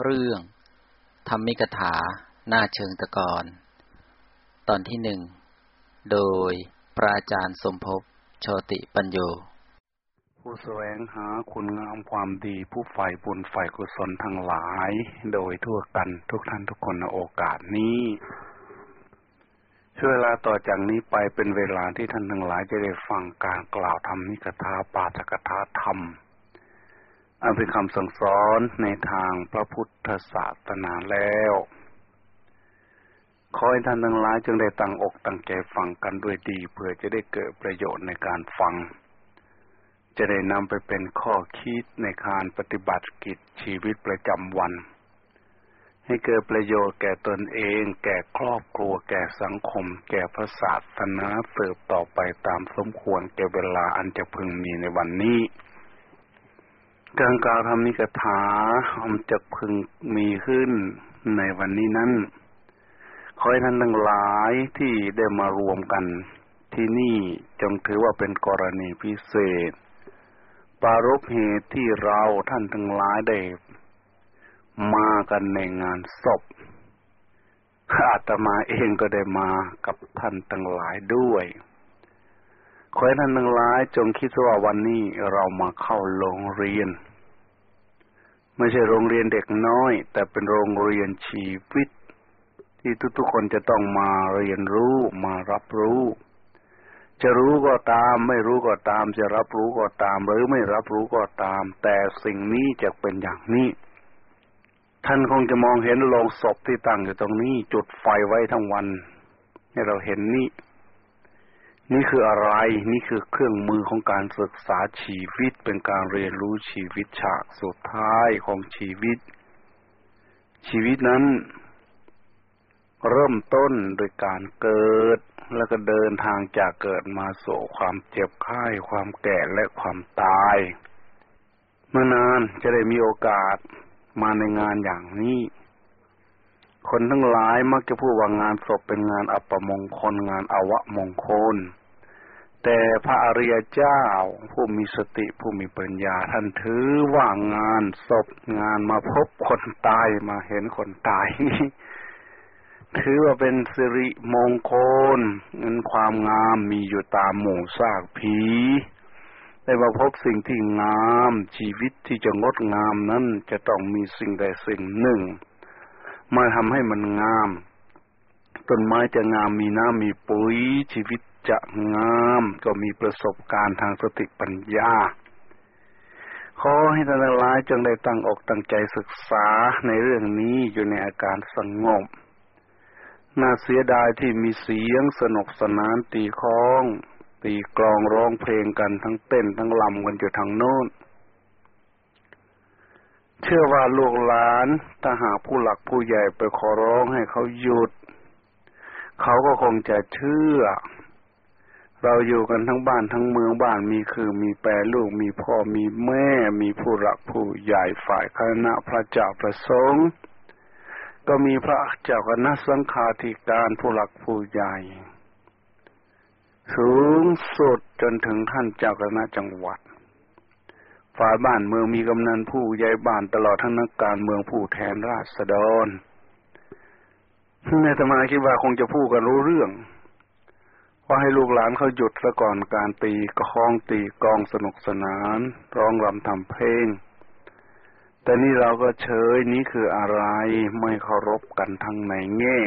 เรื่องธรรมิกถา หน้าเชิงตะกอนตอนที่หนึ่ง โดยพระอาจารย์สมภพโชติปัญโย ผู้แสวงหาคุณงามความดีผู้ใฝ่บุญใฝ่กุศลทั้งหลาย โดยทั่วกันทุกท่านทุกคนในโอกาสนี้ช่วเวลาต่อจากนี้ไปเป็นเวลาที่ท่านทั้งหลายจะได้ฟังการกล่าวธรรมิกถาปาฐกถาธรรม อันเป็นคำสั่งสอนในทางพระพุทธศาสนาแล้ว ขอให้ท่านทั้งหลายจึงได้ตั้งอกตั้งใจฟังกันด้วยดี เพื่อจะได้เกิดประโยชน์ในการฟัง จะได้นำไปเป็นข้อคิดในการปฏิบัติกิจชีวิตประจำวัน ให้เกิดประโยชน์แก่ตนเอง แก่ครอบครัว แก่สังคม แก่พระศาสนาเสิบต่อไปตามสมควรแก่เวลาอันจะพึงมีในวันนี้ การกล่าวธรรมิกถาอมจะพึงมีขึ้นในวันนี้นั้น ขอให้ท่านทั้งหลายที่ได้มารวมกัน ที่นี่จงถือว่าเป็นกรณีพิเศษ ปารบเหตุที่เราท่านทั้งหลายได้มากันในงานศพอาตมาเองก็ได้มากับท่านทั้งหลายด้วยขอให้ท่านทั้งหลายจงคิดว่าวันนี้เรามาเข้าโรงเรียน ไม่ใช่โรงเรียนเด็กน้อย แต่เป็นโรงเรียนชีวิต ที่ทุกๆคนจะต้องมาเรียนรู้มารับรู้ จะรู้ก็ตาม ไม่รู้ก็ตาม จะรับรู้ก็ตาม หรือไม่รับรู้ก็ตาม แต่สิ่งนี้จะเป็นอย่างนี้ ท่านคงจะมองเห็นโรงศพที่ตั้งอยู่ตรงนี้ จุดไฟไว้ทั้งวันให้เราเห็นนี่ นี่คืออะไร นี่คือเครื่องมือของการศึกษาชีวิต เป็นการเรียนรู้ชีวิตฉากสุดท้ายของชีวิต ชีวิตนั้น เริ่มต้นโดยการเกิด แล้วก็เดินทางจากเกิดมาสู่ความเจ็บไข้ความแก่และความตายเมื่อนานจะได้มีโอกาสมาในงานอย่างนี้ คนทั้งหลายมักจะพูดว่างานศพเป็นงานอัปมงคลงานอวะมงคล แต่พระอริยเจ้า ผู้มีสติผู้มีปัญญา ท่านถือว่างานศพงานมาพบคนตายมาเห็นคนตายนี่ถือว่าเป็นสิริมงคลเงินความงามมีอยู่ตามหมู่ซากผีได้มาพบสิ่งที่งามชีวิตที่จะงดงามนั้นจะต้องมีสิ่งใดสิ่งหนึ่ง มาทำให้มันงาม ต้นไม้จะงามมีน้ำมีปุ๋ยชีวิต จะงามก็มีประสบการณ์ทางสติปัญญา ขอให้ท่านทั้งหลายจงได้ตั้งอกตั้งใจศึกษาในเรื่องนี้อยู่ในอาการสงบ น่าเสียดายที่มีเสียงสนุกสนานตีคล้อง ตีกลองร้องเพลงกันทั้งเต้นทั้งลำกันอยู่ทางโน้นเชื่อว่าลูกหลานถ้าหากผู้หลักผู้ใหญ่ไปขอร้องให้เขาหยุด เขาก็คงจะเชื่อ เราอยู่กันทั้งบ้านทั้งเมืองบ้านมีคือมีแปรลูกมีพ่อมีแม่มีผู้หลักผู้ใหญ่ฝ่ายคณะพระเจ้าประสงค์ก็มีพระเจ้าคณะสังฆาธิการผู้หลักผู้ใหญ่ สูงสุดจนถึงท่านเจ้าคณะจังหวัด ฝ่ายบ้านเมืองมีกำนันผู้ใหญ่บ้านตลอดทั้งนักการเมืองผู้แทนราษฎรในธรรมาคิดว่าคงจะพูดกันรู้เรื่อง ว่าให้ลูกหลานเขาหยุดซะก่อนการตีกระองตีกองสนุกสนาน ร้องรำทำเพลง แต่นี่เราก็เฉยนี้คืออะไรไม่เคารพกันทั้งในแง่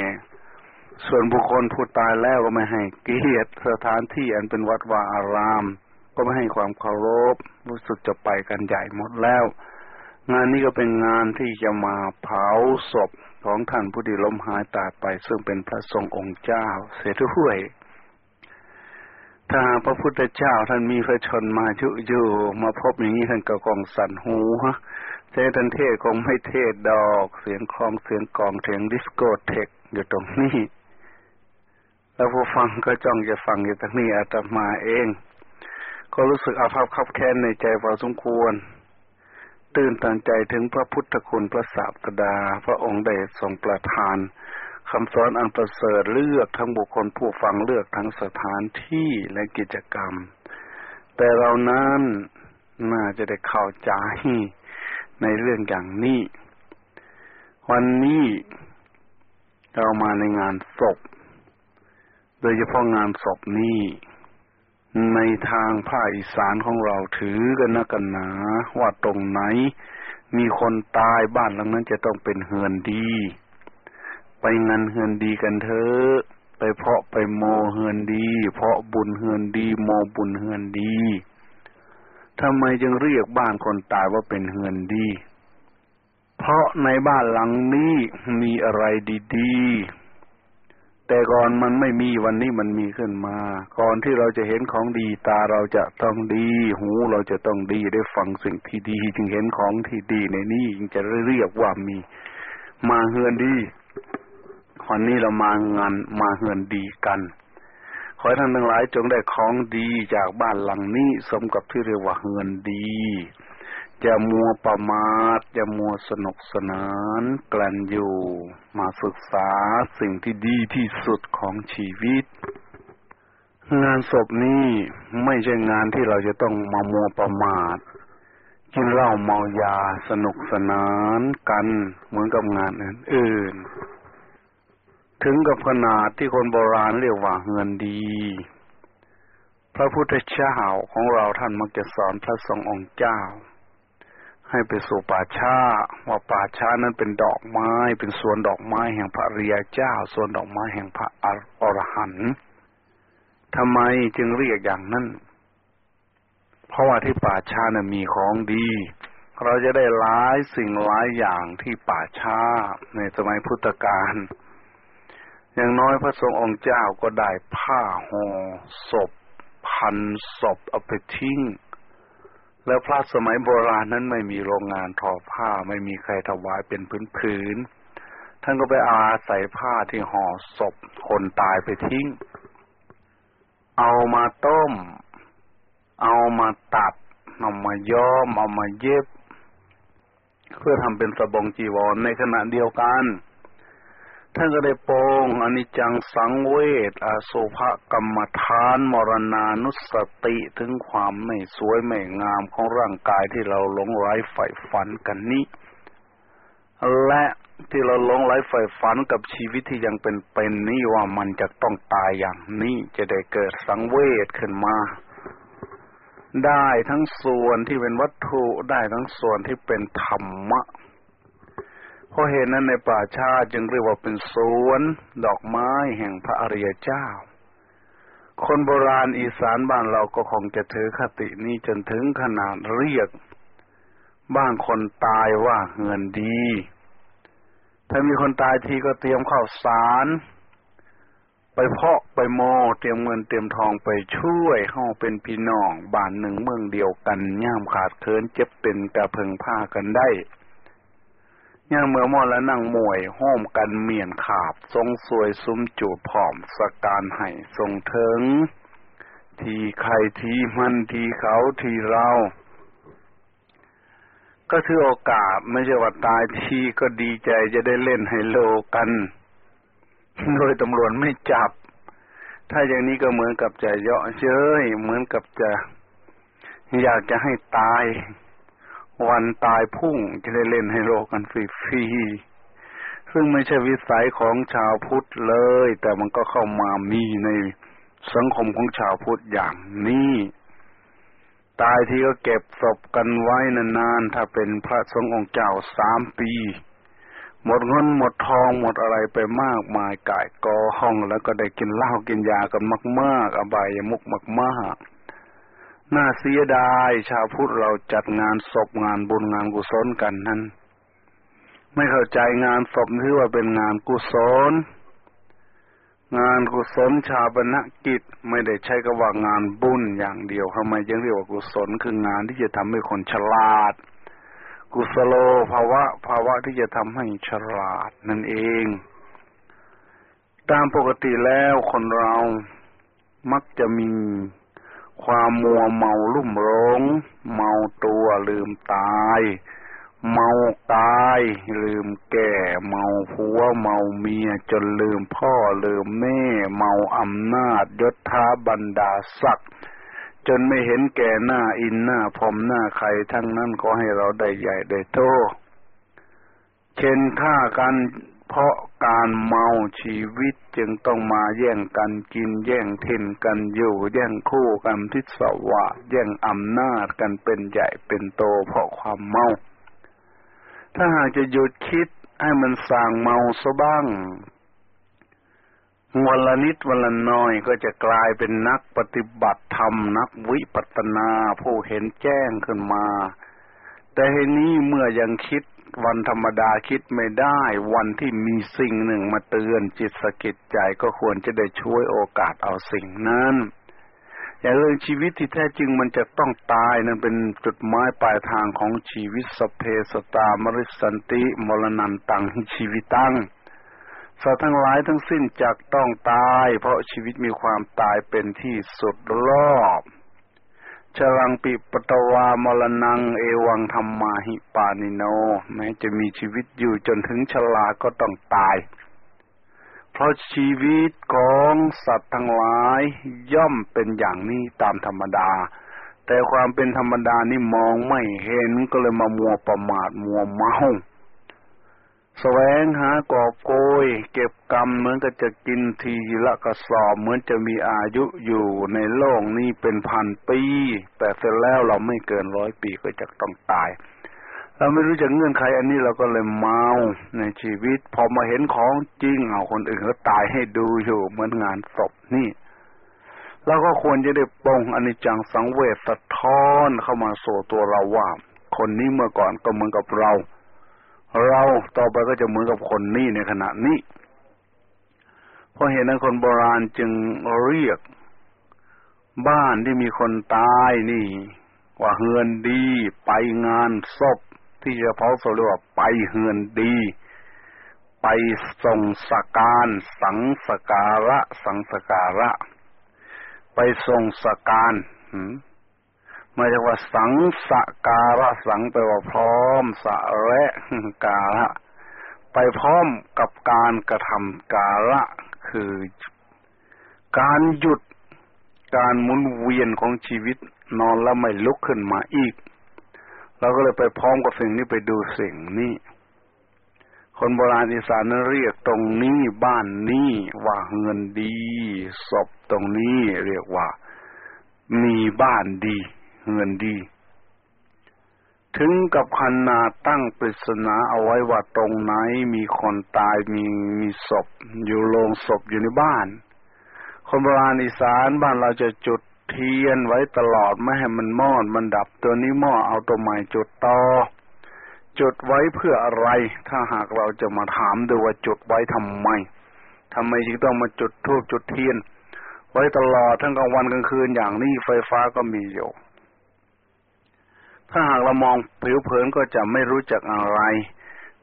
ส่วนบุคคลผู้ตายแล้วก็ไม่ให้เกียรติสถานที่อันเป็นวัดวาอาราม ก็ไม่ให้ความเคารพ รู้สึกจะไปกันใหญ่หมดแล้ว งานนี้ก็เป็นงานที่จะมาเผาศพของท่านผู้ที่ล้มหายตายไป ซึ่งเป็นพระทรงองค์เจ้าเสียด้วย ถ้าพระพุทธเจ้าท่านมีพระชนมาชุอยู่มาพบอย่างนี้ท่านก็กองสั่นหูฮะเททันเทศคงไม่เทศดอกเสียงคลองเสียงกองเสียงดิสโกเทคอยู่ตรงนี้แล้วผู้ฟังก็จ้องจะฟังอยู่ตรงนี้อาตมาเอง ก็รู้สึกอาภัพขับแค้นในใจพอสมควร ตื่นตันใจถึงพระพุทธคุณพระศาสดา พระองค์ได้ทรงประทาน คำสอนอันประเสริฐเลือกทั้งบุคคลผู้ฟังเลือกทั้งสถานที่และกิจกรรม แต่เรานั้นน่าจะได้เข้าใจในเรื่องอย่างนี้ วันนี้เรามาในงานศพ โดยเฉพาะงานศพนี้ ในทางภาคอีสานของเราถือกันนะกันหนาว่าตรงไหน มีคนตายบ้านหลังนั้นจะต้องเป็นเฮือนดี ไปงานเฮือนดีกันเถอะไปเพาะไปโมเฮือนดี เพาะบุญเฮือนดี โมบุญเฮือนดีทำไมจึงเรียกบ้านคนตายว่าเป็นเฮือนดี เพราะในบ้านหลังนี้มีอะไรดีๆ แต่ก่อนมันไม่มีวันนี้มันมีขึ้นมา ก่อนที่เราจะเห็นของดีตาเราจะต้องดี หูเราจะต้องดีได้ฟังสิ่งที่ดี จึงเห็นของที่ดีในนี้จึงจะเรียกว่ามี มาเฮือนดี วันนี้เรามางานมาเฮือนดีกัน ขอให้ท่านทั้งหลายจงได้ของดีจากบ้านหลังนี้สมกับที่เรียกว่าเฮือนดีจะมัวประมาทจะมัวสนุกสนานกลั่นอยู่ มาศึกษาสิ่งที่ดีที่สุดของชีวิต งานศพนี้ไม่ใช่งานที่เราจะต้องมามัวประมาทกินเหล้าเมายาสนุกสนานกันเหมือนกับงานอื่นๆ ถึงกับขนาดที่คนโบราณเรียกว่าเงินดี พระพุทธเจ้าของเราท่านมักจะสอนพระสงฆ์องค์เจ้า ให้ไปสู่ป่าช้าว่าป่าช้านั้นเป็นดอกไม้ เป็นสวนดอกไม้แห่งพระเริยเจ้าสวนดอกไม้แห่งพระอรหันต์ทำไมจึงเรียกอย่างนั้นเพราะว่าที่ป่าช้านั้นมีของดี เราจะได้หลายสิ่งหลายอย่างที่ป่าช้าในสมัยพุทธกาล อย่างน้อยพระสงฆ์องค์เจ้าก็ได้ผ้าห่อศพ พันศพเอาไปทิ้ง แล้วพระสมัยโบราณนั้นไม่มีโรงงานทอผ้าไม่มีใครถวายเป็นพื้นผืนท่านก็ไปอาศัยผ้าที่ห่อศพคนตายไปทิ้ง เอามาต้ม เอามาตัดเอามาย้อม เอามาเย็บ เพื่อทำเป็นสบงจีวรในขณะเดียวกัน ท่านก็ได้โปงอนิจจังสังเวชอสุภกรรมฐานมรณานุสติถึงความไม่สวยไม่งามของร่างกายที่เราหลงไหลใฝ่ฝันกันนี้ และที่เราหลงไหลใฝ่ฝันกับชีวิตที่ยังเป็นเป็นนี่ว่ามันจะต้องตายอย่างนี้จะได้เกิดสังเวชขึ้นมา ได้ทั้งส่วนที่เป็นวัตถุได้ทั้งส่วนที่เป็นธรรมะ เพราะเหตุนั้นในป่าชาจึงเรียกว่าเป็นสวนดอกไม้แห่งพระอริยเจ้า คนโบราณอีสานบ้านเราก็คงจะถือคตินี้จนถึงขนาดเรียก บ้านคนตายว่าเงินดี ถ้ามีคนตายทีก็เตรียมข้าวสารไปเพาะไปโมเตรียมเงินเตรียมทองไปช่วยเข้าเป็นพี่น้องบ้านหนึ่งเมืองเดียวกันย่ามขาดเคินเจ็บเป็นกระเพิงผ้ากันได้ ย่างเมื่อมอและนั่งมวยห้อมกันเมียนขาบ ทรงสวยซุ้มจูบผอมสการให้ทรงเถิง ทีใครทีมันทีเขาทีเรา ก็ถือโอกาสไม่ใช่ว่าตายทีก็ดีใจจะได้เล่นไฮโลกัน โดยตำรวจไม่จับ ถ้าอย่างนี้ก็เหมือนกับจะเยาะเย้ยเหมือนกับจะ อยากจะให้ตาย วันตายพุ่งจะได้เล่นให้โลกันฟรีๆซึ่งไม่ใช่วิสัยของชาวพุทธเลย แต่มันก็เข้ามามีในสังคมของชาวพุทธอย่างนี้ตายที่ก็เก็บศพกันไว้นานๆ ถ้าเป็นพระสงฆ์องค์เจ้าสามปี หมดเงินหมดทองหมดอะไรไปมากมายกายกอห้องแล้วก็ได้กินเหล้ากินยากันมาก ๆ อบายมุกมาก ๆ น่าเสียดายชาวพุทธเราจัดงานศพงานบุญงานกุศลกันนั้น ไม่เข้าใจงานศพที่ว่าเป็นงานกุศล งานกุศลชาปนกิจไม่ได้ใช้กับว่างานบุญอย่างเดียวทำไมยังเรียกว่ากุศลคืองานที่จะทำให้คนฉลาด กุศโลภาวะ ภาวะที่จะทำให้ฉลาดนั่นเอง ตามปกติแล้วคนเรามักจะมี ความมัวเมาลุ่มหลง เมาตัวลืมตาย เมากาย ลืมแก่ เมาผัว เมาเมียจนลืมพ่อลืมแม่ เมาอำนาจยศท้าบรรดาศักดิ์จนไม่เห็นแก่หน้าอินหน้าพรมหน้าใครทั้งนั้นก็ให้เราได้ใหญ่ได้โตเช่นข็นฆ่ากันเพราะการเมาชีวิต จึงต้องมาแย่งกันกิน แย่งเทนกันอยู่ แย่งคู่กันทิศวะแย่งอำนาจกันเป็นใหญ่เป็นโตเพราะความเมา ถ้าหากจะหยุดคิดให้มันสั่งเมาซะบ้างวันละนิดวันละน้อยก็จะกลายเป็นนักปฏิบัติธรรมนักวิปัสสนาผู้เห็นแจ้งขึ้นมา แต่เห็นนี้เมื่อยังคิด วันธรรมดาคิดไม่ได้ วันที่มีสิ่งหนึ่งมาเตือนจิตสกิดใจก็ควรจะได้ช่วยโอกาสเอาสิ่งนั้นอย่าเรื่องชีวิตที่แท้จริงมันจะต้องตายนั้นเป็นจุดหมายปลายทางของชีวิตสเพสตามริสันติมรณันตังชีวิตตั้งสัตว์ทั้งหลายทั้งสิ้นจักต้องตาย เพราะชีวิตมีความตายเป็นที่สุดรอบ ชรังปิปตวามรณังเอวังธรรมาหิปานิโน แม้จะมีชีวิตอยู่จนถึงชราก็ต้องตาย เพราะชีวิตของสัตว์ทั้งหลายย่อมเป็นอย่างนี้ตามธรรมดา แต่ความเป็นธรรมดานี่มองไม่เห็นก็เลยมามัวประมาทมัวเมา แสวงหากอบโกย เก็บกรรมเหมือนกับจะกินทีละกระสอบเหมือนจะมีอายุอยู่ในโลกนี้เป็นพันปี แต่เสร็จแล้วเราไม่เกินร้อยปีก็จะต้องตาย เราไม่รู้จะเงื่อนไขอันนี้เราก็เลยเมาในชีวิต พอมาเห็นของจริงเอาคนอื่นเขาตายให้ดูอยู่เหมือนงานศพนี่เราก็ควรจะได้ปองอนิจจังสังเวชสะท้อนเข้ามาสู่ตัวเราว่า คนนี้เมื่อก่อนก็เหมือนกับเรา เราต่อไปก็จะเหมือนกับคนนี้ในขณะนี้เพราะเหตุนั้นคนโบราณจึงเรียก บ้านที่มีคนตายนี่ ว่าเฮือนดี ไปงานศพที่จะเผาศพเรียกว่าไปเฮือนดี ไปส่งสการสังสการะ สังสการะ ไปส่งสการ มาจากว่าสังสการะสังแปลว่าพร้อมสะและการะไปพร้อมกับการกระทำการะคือการหยุดการหมุนเวียนของชีวิตนอนแล้วไม่ลุกขึ้นมาอีกเราก็เลยไปพร้อมกับสิ่งนี้ไปดูสิ่งนี้ คนโบราณอีสานนั้นเรียกตรงนี้บ้านนี้ว่าเงินดีศพตรงนี้เรียกว่า มีบ้านดี เงินดี ถึงกับคันาตั้งปริศนาเอาไว้ว่าตรงไหนมีคนตายมีมีศพ อยู่โรงศพอยู่ในบ้าน คนโบราณอีสานบ้านเราจะจุดเทียนไว้ตลอดไม่ให้มันมอดมันดับตัวนี้มอดเอาตัวใหม่จุดต่อจุดไว้เพื่ออะไร ถ้าหากเราจะมาถามดูว่าจุดไว้ทำไมทำไมจึงต้องมาจุดทูบจุดเทียน ไว้ตลอดทั้งกลางวันกลางคืนอย่างนี้ไฟฟ้าก็มีอยู่ ถ้าหากเรามองผิวเผินก็จะไม่รู้จักอะไร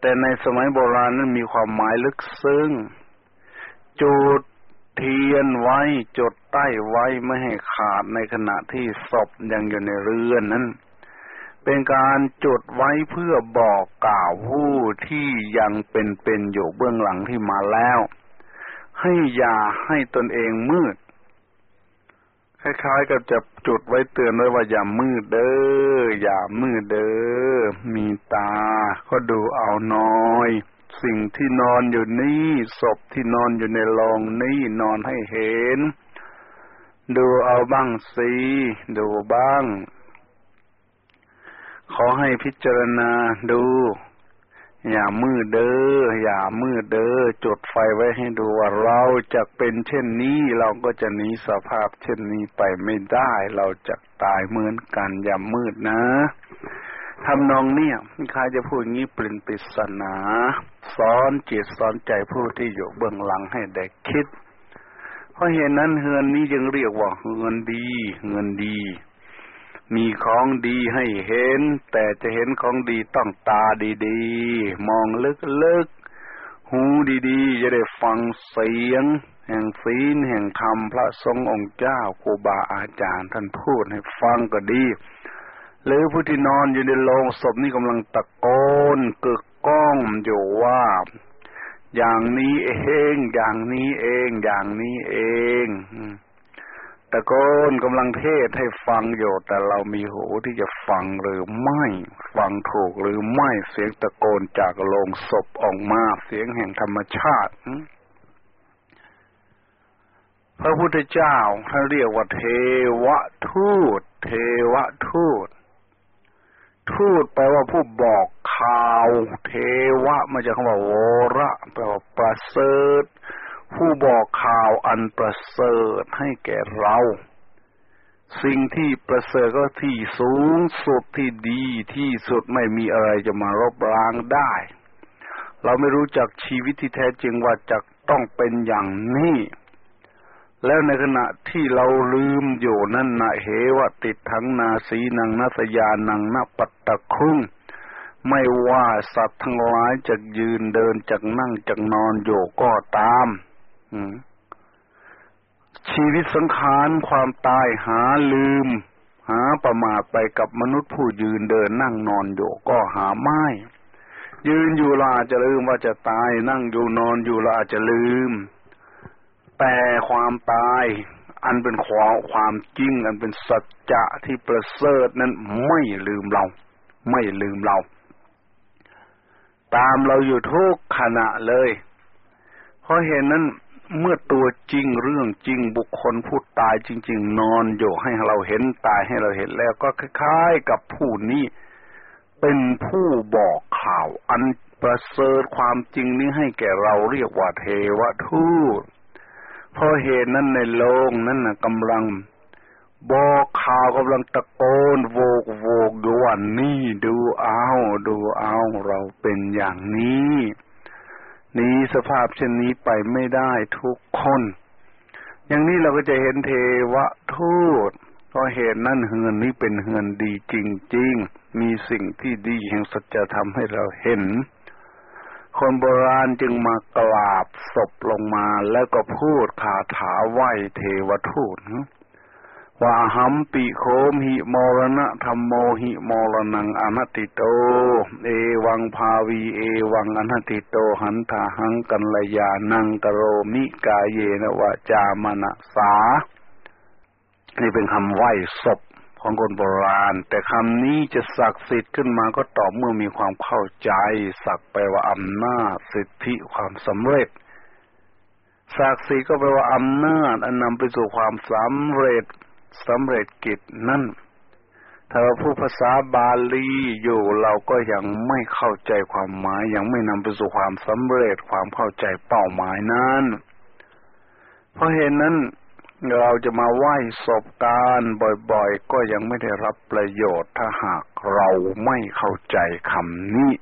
แต่ในสมัยโบราณนั้นมีความหมายลึกซึ้ง จุดเทียนไว้จดใต้ไว้ไม่ให้ขาดในขณะที่ศพยังอยู่ในเรือนนั้น เป็นการจุดไว้เพื่อบอกกล่าวผู้ที่ยังเป็นเป็นอยู่เบื้องหลังที่มาแล้ว ให้อย่าให้ตนเองมืด คล้ายๆกับจะจุดไว้เตือนไว้ว่าอย่ามืดเด้ออย่ามืดเด้อมีตา ก็ดูเอาน้อย สิ่งที่นอนอยู่นี่ศพที่นอนอยู่ในโรงนี่นอนให้เห็น ดูเอาบ้างสิดูบ้าง ขอให้พิจารณาดู อย่ามืดเด้อ อย่ามืดเด้อ จุดไฟไว้ให้ดูว่าเราจะเป็นเช่นนี้ เราก็จะหนีสภาพเช่นนี้ไปไม่ได้ เราจะตายเหมือนกัน อย่ามืดนะทำนองเนี่ยใครจะพูดงี้ปรินปริศนาสอนจิตสอนใจผู้ที่อยู่เบื้องหลังให้ได้คิด เพราะเหตุนั้นเฮือนนี้จึงเรียกว่าเฮือนดีเงินดี มีของดีให้เห็น แต่จะเห็นของดีต้องตาดีๆ มองลึกๆ หูดีๆ จะได้ฟังเสียง แห่งศีลแห่งธรรมพระสงองค์เจ้าครูบาอาจารย์ท่านพูดให้ฟังก็ดี หรือผู้ที่นอนอยู่ในโรงศพนี่กำลังตะโกนกึกก้องอยู่ว่า อย่างนี้เอง อย่างนี้เอง อย่างนี้เอง ตะโกนกำลังเทศให้ฟังอยู่แต่เรามีหูที่จะฟังหรือไม่ ฟังถูกหรือไม่เสียงตะโกนจากโลงศพออกมาเสียงแห่งธรรมชาติพระพุทธเจ้าท่านเรียกว่าเทวทูต เทวทูต ทูตแปลว่าผู้บอกข่าว เทวะมาจากคำว่าโวระแปลว่าประเสริฐ ผู้บอกข่าวอันประเสริฐให้แก่เรา สิ่งที่ประเสริฐก็ที่สูงสุดที่ดีที่สุดไม่มีอะไรจะมารบล้างได้ เราไม่รู้จักชีวิตที่แท้จริงว่าจะต้องเป็นอย่างนี้ แล้วในขณะที่เราลืมอยู่นั่นนะเหวะติดทั้งนาสีนังนัสยานังนปัตตะครุงไม่ว่าสัตว์ทั้งหลายจะยืนเดินจะนั่งจะนอนอยู่ก็ตาม ชีวิตสังขารความตายหาลืม หาประมาทไปกับมนุษย์ผู้ยืนเดินนั่งนอนอยู่ก็หาไม่ยืนอยู่เราอาจจะลืมว่าจะตาย นั่งอยู่นอนอยู่เราอาจจะลืม แต่ความตาย อันเป็นความความจริง อันเป็นสัจจะที่ประเสริฐนั้นไม่ลืมเรา ไม่ลืมเรา ตามเราอยู่ทุกขณะเลย เพราะเห็นนั้น เมื่อตัวจริงเรื่องจริงบุคคลผู้ตายจริง ๆ นอนอยู่ให้เราเห็นตายให้เราเห็นแล้วก็คล้ายๆกับผู้นี้เป็นผู้บอกข่าว อันประเสริฐความจริงนี้ให้แก่เราเรียกว่าเทวทูตเพราะเหตุนั้นในโลกนั้นนะกำลัง บอกข่าวกำลังตะโกนโวกโวกอยู่ว่านี่ดูเอาดูเอาเราเป็นอย่างนี้ นี้สภาพเช่นนี้ไปไม่ได้ทุกคน อย่างนี้เราก็จะเห็นเทวทูตเพราะเหตุนั้นเฮือนนี้เป็นเฮือนดีจริง ๆ มีสิ่งที่ดีแห่งสัจธรรมให้เราเห็น คนโบราณจึงมากราบศพลงมาแล้วก็พูดคาถาไหวเทวทูต ว่าหัมปิโคมหิมรณะธรรมโมหิมรณังอนัติโต เอวังภาวีเอวังอนัติโตหันทาหังกัลยานังกโรมิกาเยนวะจามนะสา นี่เป็นคำไหว้ศพของคนโบราณ แต่คำนี้จะศักดิ์สิทธิ์ขึ้นมาก็ต่อเมื่อมีความเข้าใจ สักไปว่าอำนาจสิทธิความสำเร็จศักดิ์ศรีก็แปลว่าอำนาจอันนำไปสู่ความสำเร็จ สำเร็จกิจนั่นถ้าเราพูดภาษาบาลีอยู่เราก็ยังไม่เข้าใจความหมาย ยังไม่นำไปสู่ความสำเร็จความเข้าใจเป้าหมายนั้น เพราะเหตุนนั้นเราจะมาไหว้ศพการบ่อยๆ ก็ยังไม่ได้รับประโยชน์ถ้าหากเราไม่เข้าใจคำนี้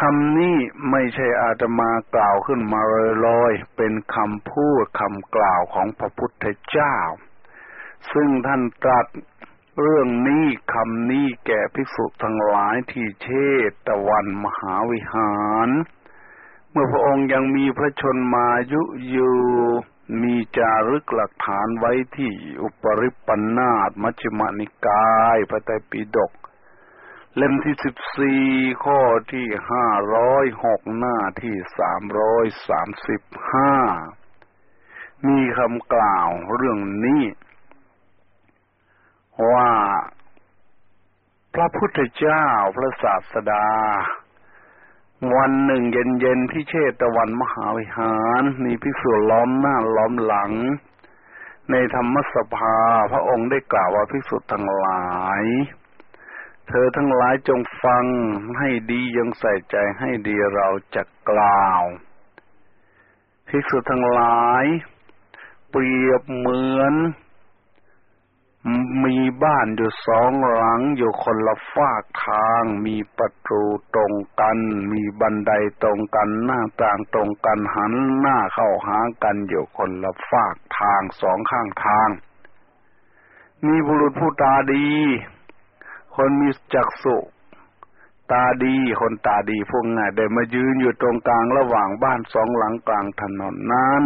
คำนี้ไม่ใช่อาตมากล่าวขึ้นมาลอยๆ เป็นคำพูดคำกล่าวของพระพุทธเจ้า ซึ่งท่านตรัสเรื่องนี้คำนี้แก่ภิกษุทั้งหลายที่เชตวันมหาวิหาร เมื่อพระองค์ยังมีพระชนมายุอยู่มีจารึกหลักฐานไว้ที่อุปริปันธาตมัชฌิมานิกายพระไตรปิฎกเล่มที่สิบสี่ข้อที่ห้าร้อยหกหน้าที่สามร้อยสามสิบห้ามีคำกล่าวเรื่องนี้ ว่าพระพุทธเจ้าพระศาสดา วันหนึ่งเย็นๆที่เชตวันมหาวิหาร มีพิสุล้อมหน้าล้อมหลัง ในธรรมสภาพระองค์ได้กล่าวว่าพิสุทั้งหลาย เธอทั้งหลายจงฟังให้ดียังใส่ใจให้ดีเราจะกล่าวพิสุทั้งหลาย เปรียบเหมือน มีบ้านอยู่สองหลังอยู่คนละฝากทาง มีประตูตรงกัน มีบันไดตรงกันหน้าต่างตรงกันหันหน้าเข้าหากันอยู่คนละฝากทางสองข้างทาง มีบุรุษผู้ตาดี คนมีจักษุตาดีคนตาดีพวกง่ายได้มายืนอยู่ตรงกลางระหว่างบ้านสองหลังกลางถนนนั้น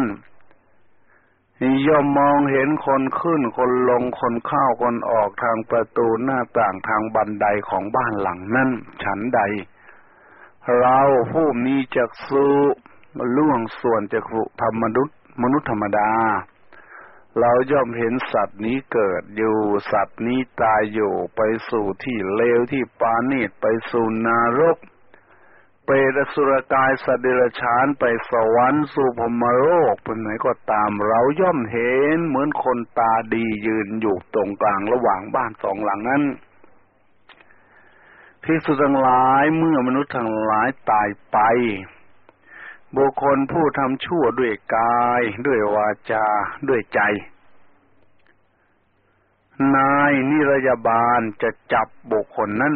ย่อมมองเห็นคนขึ้นคนลงคนเข้าคนออกทางประตูหน้าต่างทางบันไดของบ้านหลังนั้นฉันใด เราผู้มีจักษุล่วงส่วนจักษุธรรมนุษย์มนุษย์ธรรมดา เราย่อมเห็นสัตว์นี้เกิดอยู่สัตว์นี้ตายอยู่ไปสู่ที่เลวที่ปานีตไปสู่นรก เปรตสุรกายสเดรัจฉานไปสวรรค์สู่พมโลกเป็นไหนก็ตามเราย่อมเห็นเหมือนคนตาดียืนอยู่ตรงกลางระหว่างบ้านสองหลังนั้นภิกษุทั้งหลายเมื่อมนุษย์ทั้งหลายตายไป บุคคลผู้ทำชั่วด้วยกาย ด้วยวาจา ด้วยใจ นายนิรยาบาลจะจับบุคคลนั้น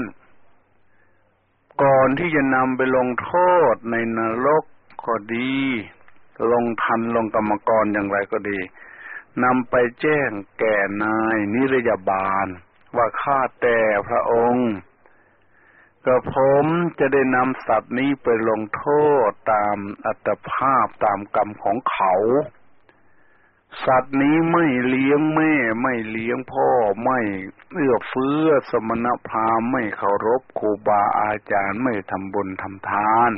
ก่อนที่จะนำไปลงโทษในนรกก็ดี ลงทันลงกรรมกรอย่างไรก็ดีนำไปแจ้งแก่นายนิรยาบาล ว่าข้าแต่พระองค์ก็ผมจะได้นำสัตว์นี้ไปลงโทษตามอัตภาพตามกรรมของเขา สัตว์นี้ไม่เลี้ยงแม่ ไม่เลี้ยงพ่อไม่เอื้อเฟื้อสมณพราหมณ์ไม่เคารพครูบาอาจารย์ไม่ทำบุญทำทาน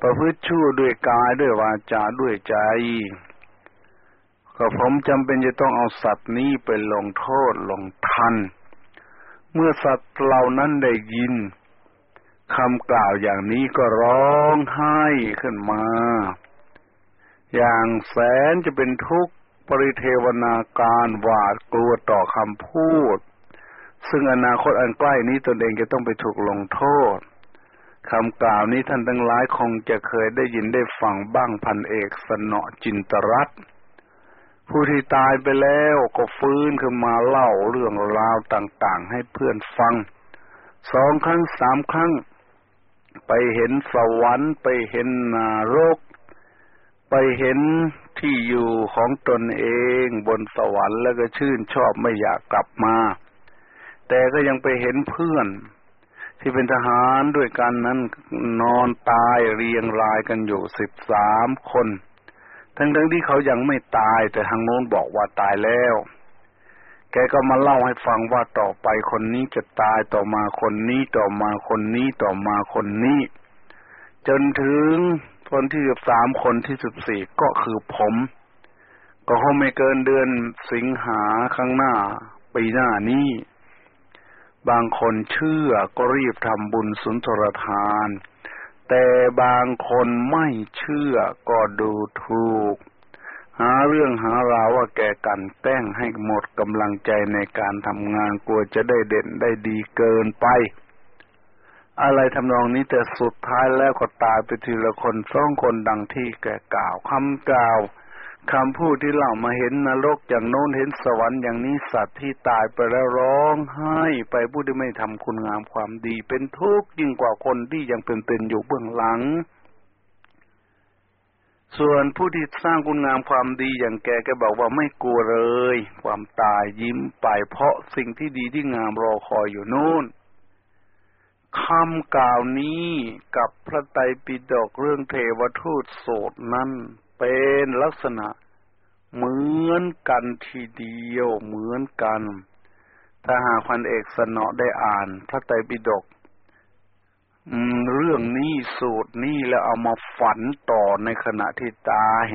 ประพฤติชั่วด้วยกายด้วยวาจาด้วยใจ ก็ผมจำเป็นจะต้องเอาสัตว์นี้ไปลงโทษลงทัน เมื่อสัตว์เหล่านั้นได้ยินคำกล่าวอย่างนี้ก็ร้องไห้ขึ้นมา อย่างแสนจะเป็นทุกข์ปริเทวนาการหวาดกลัวต่อคำพูด ซึ่งอนาคตอันใกล้นี้ตนเองจะต้องไปถูกลงโทษคำกล่าวนี้ท่านทั้งหลายคงจะเคยได้ยินได้ฟังบ้างพันเอกสนอจินตรัตผู้ที่ตายไปแล้วก็ฟื้นขึ้นมาเล่าเรื่องราวต่างๆ ให้เพื่อนฟัง สองครั้งสามครั้ง ไปเห็นสวรรค์ไปเห็นนรก ไปเห็นที่อยู่ของตนเองบนสวรรค์แล้วก็ชื่นชอบไม่อยากกลับมา แต่ก็ยังไปเห็นเพื่อน ที่เป็นทหารด้วยกันนั้นนอนตายเรียงรายกันอยู่สิบสามคน ทั้งทั้งที่เขายังไม่ตายแต่ทางโน้นบอกว่าตายแล้ว แกก็มาเล่าให้ฟังว่าต่อไปคนนี้จะตายต่อมาคนนี้ต่อมาคนนี้ต่อมาคนนี้ จนถึง คนที่สิบสามคนที่สิบสี่ก็คือผม ก็คงไม่เกินเดือนสิงหาข้างหน้า ปีหน้านี้ บางคนเชื่อก็รีบทำบุญสุนทรทาน แต่บางคนไม่เชื่อก็ดูถูก หาเรื่องหาราวว่าแกกันแต้งให้หมดกำลังใจในการทำงานกลัวจะได้เด่นได้ดีเกินไป อะไรทำนองนี้แต่สุดท้ายแล้วก็ตายไปทีละคนสองคนดังที่แกกล่าวคำกล่าวคำพูดที่เล่ามาเห็นนรกอย่างโน้นเห็นสวรรค์อย่างนี้สัตว์ที่ตายไปแล้วร้องไห้ไปผู้ที่ไม่ทำคุณงามความดีเป็นทุกข์ยิ่งกว่าคนที่ยังเป็นๆอยู่เบื้องหลัง ส่วนผู้ที่สร้างคุณงามความดีอย่างแกแกบอกว่าไม่กลัวเลย ความตายยิ้มไปเพราะสิ่งที่ดีที่งามรอคอยอยู่โนู่น คำกล่าวนี้กับพระไตรปิฎกเรื่องเทวทูตโสดนั้น เป็นลักษณะ เหมือนกันทีเดียวเหมือนกัน ถ้าหากพันเอกสนอได้อ่านพระไตรปิฎกเรื่องนี้สูตรนี้แล้วเอามาฝันต่อในขณะที่ตาย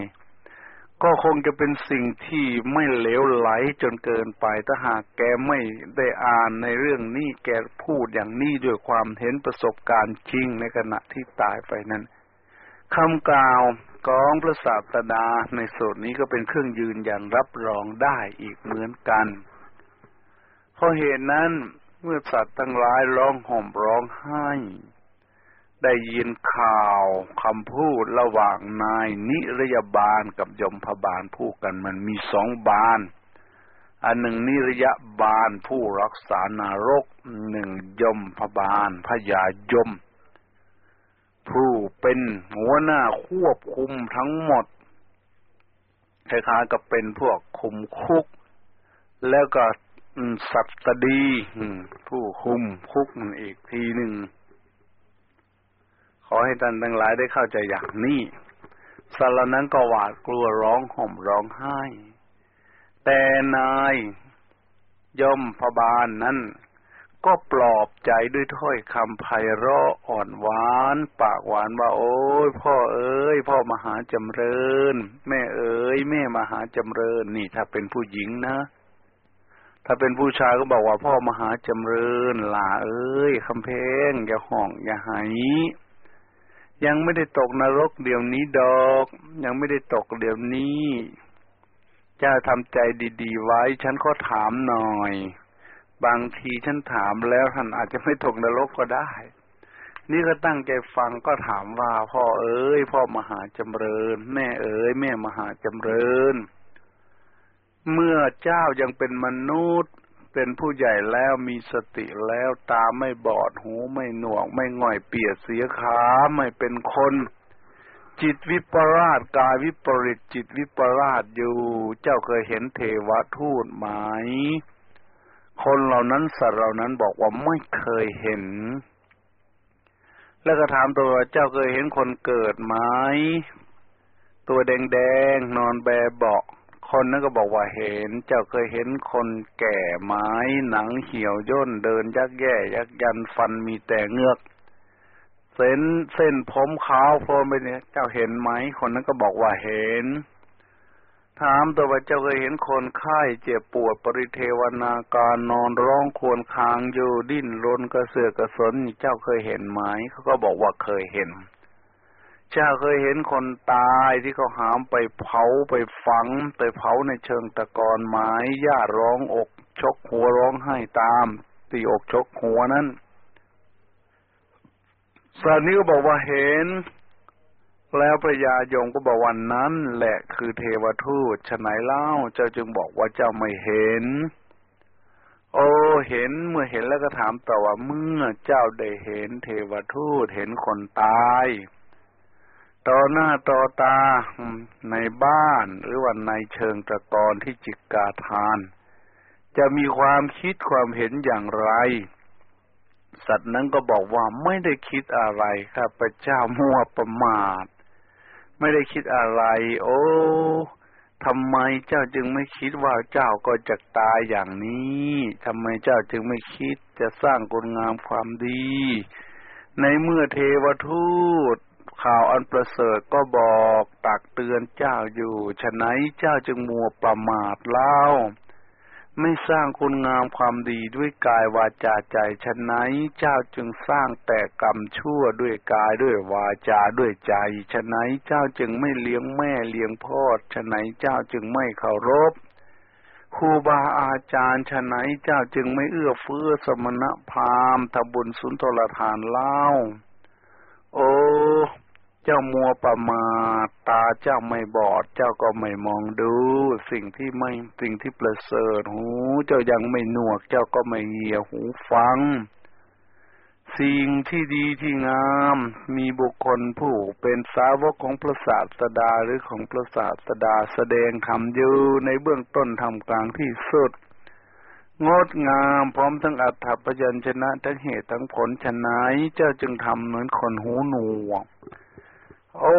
ก็คงจะเป็นสิ่งที่ไม่เลวไหลจนเกินไป ถ้าหากแกไม่ได้อ่านในเรื่องนี้แกพูดอย่างนี้ด้วยความเห็นประสบการณ์จริงในขณะที่ตายไปนั้นคำกล่าวของพระศาสดาในสูตรนี้ก็เป็นเครื่องยืนยันรับรองได้อีกเหมือนกัน เพราะเหตุนั้นเมื่อสัตว์ทั้งหลายร้องห่มร้องไห้ ได้ยินข่าวคำพูดระหว่างนายนิรยาบาลกับยมพบาลพูดกันมันมีสองบาล อันหนึ่งนิรยาบาลผู้รักษานารกหนึ่งยมพบาลพญายม ผู้เป็นหัวหน้าควบคุมทั้งหมดคล้ายๆกับเป็นพวกคุมคุก แล้วก็สัตดีผู้คุมคุกอีกทีหนึ่ง ขอให้ท่านทั้งหลายได้เข้าใจอย่างนี้สัตว์เหล่านั้นก็หวาดกลัวร้องห่มร้องไห้ แต่นายย่อมพบาลนั้นก็ปลอบใจด้วยถ้อยคำไพเราะอ่อนหวาน ปากหวานว่า โอ้ยพ่อเอ้ย พ่อมหาจำเริญ แม่เอ้ย แม่มหาจำเริญ นี่ถ้าเป็นผู้หญิงนะ ถ้าเป็นผู้ชายก็บอกว่าพ่อมหาจำเริญหล่าเอ้ยคำเพลงอย่าห่องอย่าหาย ยังไม่ได้ตกนรกเดี๋ยวนี้ดอก ยังไม่ได้ตกเดี๋ยวนี้เจ้าทำใจดีๆไว้ ฉันก็ถามหน่อย บางทีฉันถามแล้วท่านอาจจะไม่ตกนรกก็ได้ นี่ก็ตั้งใจฟังก็ถามว่า พ่อเอ้ย พ่อมหาจำเริญ แม่เอ้ย แม่มหาจำเริญ เมื่อเจ้ายังเป็นมนุษย์ เป็นผู้ใหญ่แล้วมีสติแล้วตาไม่บอดหูไม่หนวก ไม่ง่อยเปียกเสียขาไม่เป็นคน จิตวิปราชกายวิปริตจิตวิปราชอยู่ เจ้าเคยเห็นเทวทูตไหมคนเหล่านั้นสัตว์เหล่านั้นบอกว่าไม่เคยเห็น แล้วก็ถามตัวเจ้าเคยเห็นคนเกิดไหมตัวแดงๆนอนแบเบาะ คนนั้นก็บอกว่าเห็น เจ้าเคยเห็นคนแก่ไหมหนังเหี่ยวย่นเดินยักแย่ยักยันฟันมีแต่เงือก เส้นเส้นผมขาวโพลนไปเนี่ยเจ้าเห็นไหมคนนั้นก็บอกว่าเห็น ถามตัวว่าเจ้าเคยเห็นคนไข้เจ็บปวดปริเทวนาการนอนร้องควรคางอยู่ดิ้นรนกระเสือกกระสนเจ้าเคยเห็นไหมเขาก็บอกว่าเคยเห็น เจ้าเคยเห็นคนตายที่เขาหามไปเผาไปฝัง ไปเผาในเชิงตะกอนไม้ญาติร้องอกชกหัวร้องไห้ตาม ตีอกชกหัวนั้นสัตว์นี้ก็บอกว่าเห็น แล้วพระยายงก็บอกวันนั้น แหละคือเทวทูตฉไหนเล่า เจ้าจึงบอกว่าเจ้าไม่เห็น โอ้เห็นเมื่อเห็นแล้วก็ถามต่อว่าเมื่อเจ้าได้เห็นเทวทูตเห็นคนตาย ต่อหน้าต่อตาในบ้าน หรือว่าในเชิงตะกอนที่จิกกาทาน จะมีความคิดความเห็นอย่างไร สัตว์นั้นก็บอกว่าไม่ได้คิดอะไรข้าพเจ้ามัวประมาท ไม่ได้คิดอะไร โอ้ทำไมเจ้าจึงไม่คิดว่าเจ้าก็จะตายอย่างนี้ทำไมเจ้าจึงไม่คิดจะสร้างคุณงามความดี ในเมื่อเทวทูต ข่าวอันประเสริฐก็บอกตักเตือนเจ้าอยู่ฉะนั้นเจ้าจึงมัวประมาทเล่า ไม่สร้างคุณงามความดีด้วยกายวาจาใจฉะนั้นเจ้าจึงสร้างแต่กรรมชั่วด้วยกายด้วยวาจาด้วยใจฉะนั้นเจ้าจึงไม่เลี้ยงแม่เลี้ยงพ่อฉะนั้นเจ้าจึงไม่เคารพครูบาอาจารย์ฉะนั้นเจ้าจึงไม่เอื้อเฟื้อสมณพราหมณ์ทบุญสุนทรทานเล่า โอ้ เจ้ามัวประมาทตาเจ้าไม่บอด เจ้าก็ไม่มองดู สิ่งที่ไม่สิ่งที่ประเสริฐหู เจ้ายังไม่หนวก เจ้าก็ไม่เหี่ยหูฟัง สิ่งที่ดีที่งาม มีบุคคลผู้เป็นสาวกของพระศาสดาหรือของพระศาสดาแสดงธรรมอยู่ในเบื้องต้นทำกลางที่สุดงดงามพร้อมทั้งอัตถพยัญชนะทั้งเหตุทั้งผลฉะเจ้าจึงทำเหมือนคนหูหนวก โอ้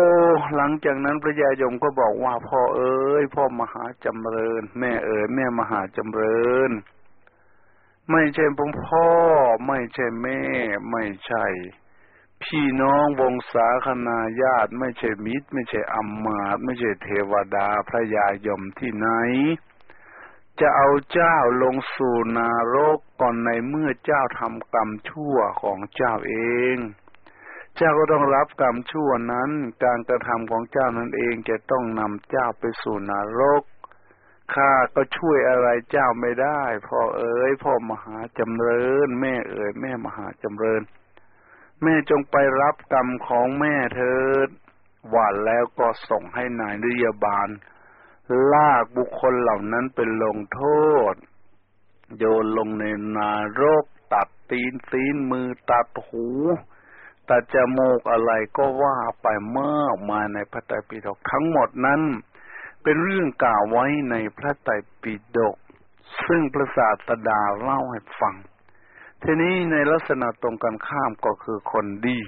หลังจากนั้นพระยายมก็บอกว่าพ่อเอ๋ยพ่อมหาจำเริญ แม่เอ๋ยแม่มหาจำเริญ ไม่ใช่ผมพ่อ ไม่ใช่แม่ ไม่ใช่ พี่น้องวงศาคณาญาติ ไม่ใช่มิตร ไม่ใช่อัมมาตไม่ใช่เทวดาพระยายมที่ไหน จะเอาเจ้าลงสู่นารกก่อนในเมื่อเจ้าทำกรรมชั่วของเจ้าเอง เจ้าก็ต้องรับกรรมชั่วนั้น การกระทำของเจ้านั้นเองจะต้องนำเจ้าไปสู่นรก ข้าก็ช่วยอะไรเจ้าไม่ได้ พ่อเอ๋ยพ่อมหาจำเริญ แม่เอ๋ยแม่มหาจำเริญ แม่จงไปรับกรรมของแม่เถิดหวานแล้วก็ส่งให้นายนิยบาล ลากบุคคลเหล่านั้นเป็นลงโทษ โยนลงในนารกตัดตีนซีนมือตัดหู ตัดจมูกอะไรก็ว่าไปเมื่อมาในพระไตรปิฎกทั้งหมดนั้น เป็นเรื่องกล่าวไว้ในพระไตรปิฎกซึ่งพระศาสดาเล่าให้ฟัง ทีนี้ในลักษณะตรงกันข้ามก็คือคนดี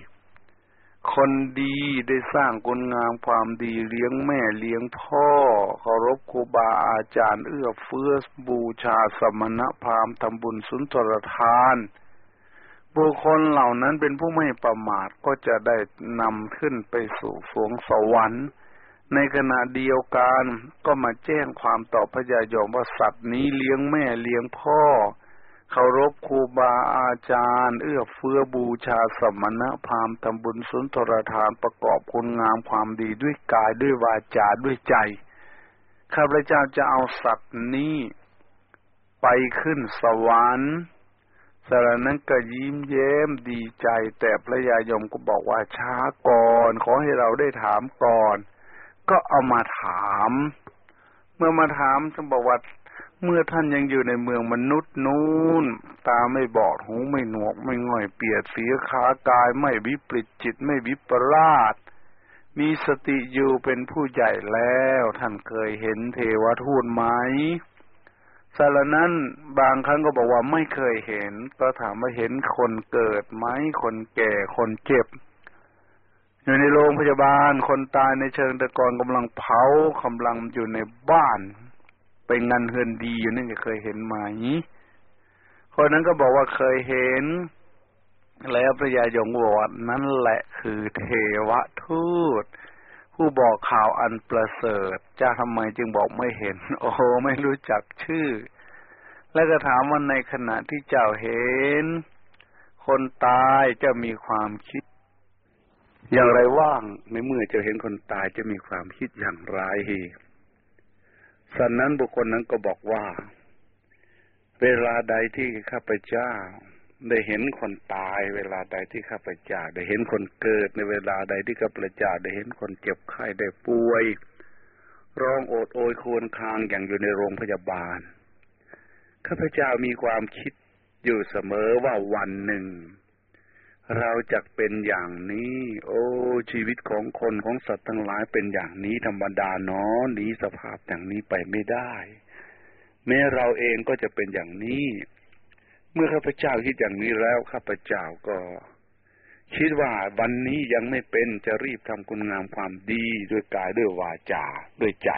คนดีได้สร้างคุณงามความดีเลี้ยงแม่เลี้ยงพ่อเคารพครูบาอาจารย์ เอื้อเฟื้อบูชาสมณพราหมณ์ทำบุญสุนทรทาน บุคคลเหล่านั้นเป็นผู้ไม่ประมาทก็จะได้นำขึ้นไปสู่สวงสวรรค์ ในขณะเดียวกันก็มาแจ้งความต่อพระยายมว่าสัตว์นี้เลี้ยงแม่เลี้ยงพ่อเคารพครูบาอาจารย์ เอื้อเฟื้อบูชาสมณพราหมณ์ทำบุญสุนทรทานประกอบคุณงามความดีด้วยกายด้วยวาจาด้วยใจข้าพเจ้าจะเอาสัตว์นี้ไปขึ้นสวรรค์ สารนั้นก็ยิ้มเย้มดีใจ แต่พระยายมก็บอกว่าช้าก่อน ขอให้เราได้ถามก่อน ก็เอามาถาม เมื่อมาถามจะบอกว่าเมื่อท่านยังอยู่ในเมืองมนุษย์นู้น ตาไม่บอดหูไม่หนวก ไม่ง่อยเปียกเสียขากายไม่วิปริตจิตไม่วิปลาสมีสติอยู่เป็นผู้ใหญ่แล้ว ท่านเคยเห็นเทวทูตไหม สารนั้นบางครั้งก็บอกว่าไม่เคยเห็น ก็ถามว่าเห็นคนเกิดไหมคนแก่คนเจ็บ อยู่ในโรงพยาบาล คนตายในเชิงตะกอนกำลังเผากำลังอยู่ในบ้าน ไปงานเฮือนดีอยู่นี่เคยเห็นไหมคนนั้นก็บอกว่าเคยเห็น แล้วพระยายงวอดนั่นแหละคือเทวทูต ผู้บอกข่าวอันประเสริฐจะทำไมจึงบอกไม่เห็น โอ้โหไม่รู้จักชื่อ แล้วก็ถามว่าในขณะที่เจ้าเห็น คนตายจะมีความคิด อย่างไรว่างในเมื่อจะเห็นคนตายจะมีความคิดอย่างไรสันนั้นบุคคลนั้นก็บอกว่า เวลาใดที่ข้าพเจ้า ได้เห็นคนตายเวลาใดที่ข้าพเจ้าได้เห็นคนเกิดในเวลาใดที่ข้าพเจ้าได้เห็นคนเจ็บไข้ได้ป่วย ร้องโอดโอยควรคางอย่างอยู่ในโรงพยาบาลข้าพเจ้ามีความคิดอยู่เสมอว่าวันหนึ่ง เราจะเป็นอย่างนี้ โอ้ชีวิตของคนของสัตว์ทั้งหลายเป็นอย่างนี้ธรรมดาเนาะหนีสภาพอย่างนี้ไปไม่ได้ แม้เราเองก็จะเป็นอย่างนี้ เมื่อข้าพเจ้าคิดอย่างนี้แล้วข้าพเจ้าก็ คิดว่าวันนี้ยังไม่เป็นจะรีบทำคุณงามความดีด้วยกายด้วยวาจาด้วยใจ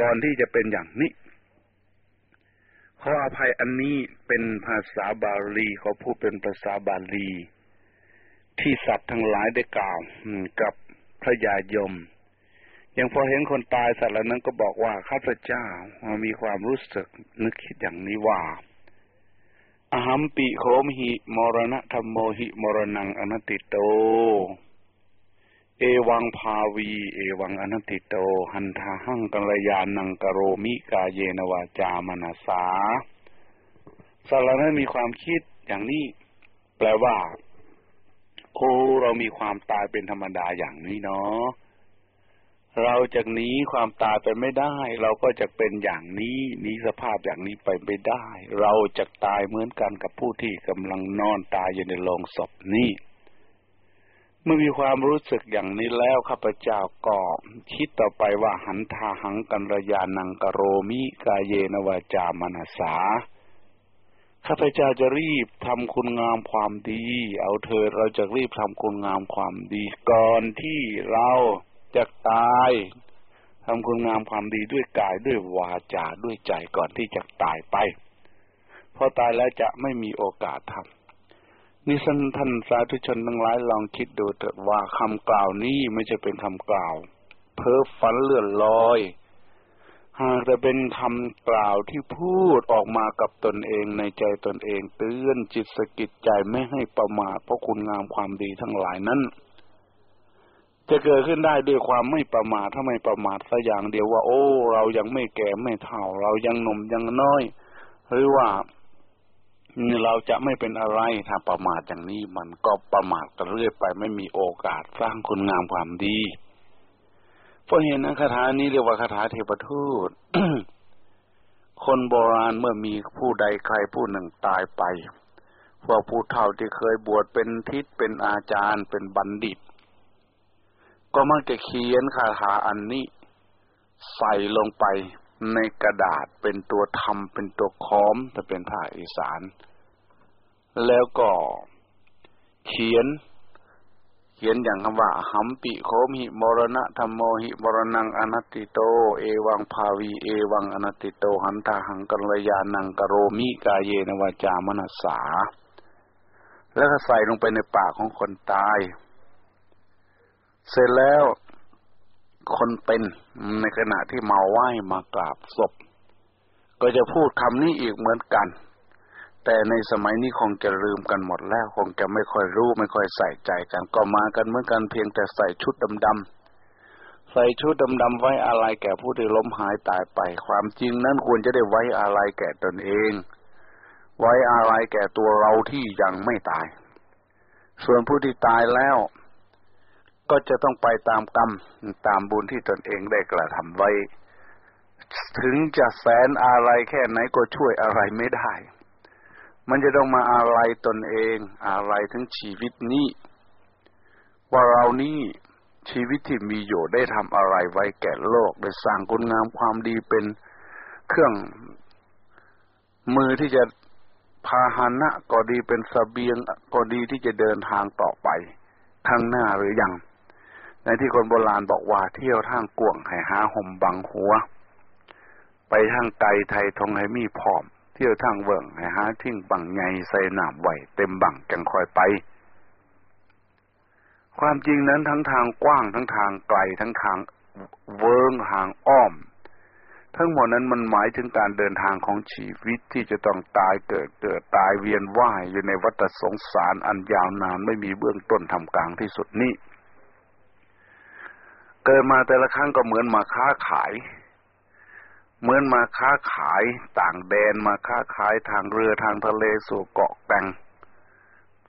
ก่อนที่จะเป็นอย่างนี้ขออภัยอันนี้เป็นภาษาบาลีเขาพูดเป็นภาษาบาลี ที่สัตว์ทั้งหลายได้กล่าวกับพระยายม ยังพอเห็นคนตายสัตว์เหล่านั้นก็บอกว่าข้าพเจ้ามีความรู้สึกนึกคิดอย่างนี้ว่า อหัมปิโคมหิมรณะธรรมโมหิมรณังอนัติโต เอวังภาวี เอวังอนันติโต หันทาหังกัลยานังกโรมิกาเยนวาจามนาสาสารนั้นมีความคิดอย่างนี้ แปลว่า โอ้เรามีความตายเป็นธรรมดาอย่างนี้เนาะ เราจะหนีความตายไปไม่ได้ เราก็จะเป็นอย่างนี้หนีสภาพอย่างนี้ไปไม่ได้ เราจะตายเหมือนกันกับผู้ที่กำลังนอนตายอยู่ในโรงศพนี้เมื่อมีความรู้สึกอย่างนี้แล้วข้าพเจ้าก็คิดต่อไปว่าหันทาหังกันรยานังกโรมิกาเยนวาจามนาสาข้าพเจ้าจะรีบทำคุณงามความดี เอาเธอเราจะรีบทำคุณงามความดีก่อนที่เรา จะตายทำคุณงามความดีด้วยกายด้วยวาจาด้วยใจก่อนที่จะตายไปพอตายแล้วจะไม่มีโอกาสทำนี่ท่านท่านสาธุชนทั้งหลายลองคิดดูเถิดว่าคำกล่าวนี้ไม่ใช่เป็นคำกล่าว เพ้อฝันเลื่อนลอยหากจะเป็นคำกล่าวที่พูดออกมากับตนเองในใจตนเองเตือนจิตสกิดใจไม่ให้ประมาทเพราะคุณงามความดีทั้งหลายนั้น จะเกิดขึ้นได้ด้วยความไม่ประมาทถ้าไม่ประมาทสัอย่างเดียวว่า โอ้ เรายังไม่แก่ไม่เฒ่า เรายังหนุ่มยังน้อย หรือว่าเราจะไม่เป็นอะไรถ้าประมาทอย่างนี้มันก็ประมาทกันเรื่อยไปไม่มีโอกาสสร้างคุณงามความดีเพราะเห็นนะคาถานี้เรียกว่าคาถาเทพทูตคนโบราณเมื่อมีผู้ใดใครผู้หนึ่งตายไปพวกผู้เฒ่าที่เคยบวชเป็นทิศเป็นอาจารย์เป็นบัณฑิต ก็มักจะเขียนคาถาอันนี้ ใส่ลงไปในกระดาษเป็นตัวทำเป็นตัวค้อมถ้าเป็นภาคอีสาน แล้วก็เขียน เขียนอย่างคำว่าหัมปิโคมหิมรณะธรรมโมหิมรณังอนัตติโต เอวังภาวีเอวังอนัตติโต หันตาหังกัลยานังกโรมิกาเยนวาจามนัสสา แล้วก็ใส่ลงไปในปากของคนตาย เสร็จแล้วคนเป็นในขณะที่มาไหว้มากราบศพ ก็จะพูดคำนี้อีกเหมือนกัน แต่ในสมัยนี้คงจะลืมกันหมดแล้ว คงจะไม่ค่อยรู้ไม่ค่อยใส่ใจกัน ก็มากันเหมือนกันเพียงแต่ใส่ชุดดำๆใส่ชุดดำๆไว้อะไรแก่ผู้ที่ล้มหายตายไป ความจริงนั้นควรจะได้ไว้อะไรแก่ตนเอง ไว้อะไรแก่ตัวเราที่ยังไม่ตาย ส่วนผู้ที่ตายแล้ว ก็จะต้องไปตามกรรมตามบุญที่ตนเองได้กระทำไว้ ถึงจะแสนอะไรแค่ไหนก็ช่วยอะไรไม่ได้ มันจะต้องมาอะไรตนเองอะไรทั้งชีวิตนี้ ว่าเรานี้ชีวิตที่มีอยู่ได้ทำอะไรไว้แก่โลก ได้สร้างคุณงามความดีเป็นเครื่องมือที่จะพาหนะก็ดีเป็นสเสบียงก็ดีที่จะเดินทางต่อไป ข้างหน้าหรือยัง ในที่คนโบราณบอกว่าเที่ยวทางกวงให้หาห่มบังหัว ไปทางไกลไทยทงให้มีพร้อม เที่ยวทางเวิงให้หาทิ้งบังไงใส่หนามไหวเต็มบังจังคอยไป ความจริงนั้นทั้งทางกว้างทั้งทางไกลทั้งทางเวิงทางอ้อม ทั้งหมดนั้นมันหมายถึงการเดินทางของชีวิตที่จะต้องตายเกิดเกิดตายเวียนว่ายอยู่ในวัฏสงสารอันยาวนานไม่มีเบื้องต้นทำกลางที่สุดนี้ เกิดมาแต่ละครั้งก็เหมือนมาค้าขาย เหมือนมาค้าขายต่างแดนมาค้าขายทางเรือทางทะเลสู่เกาะแกง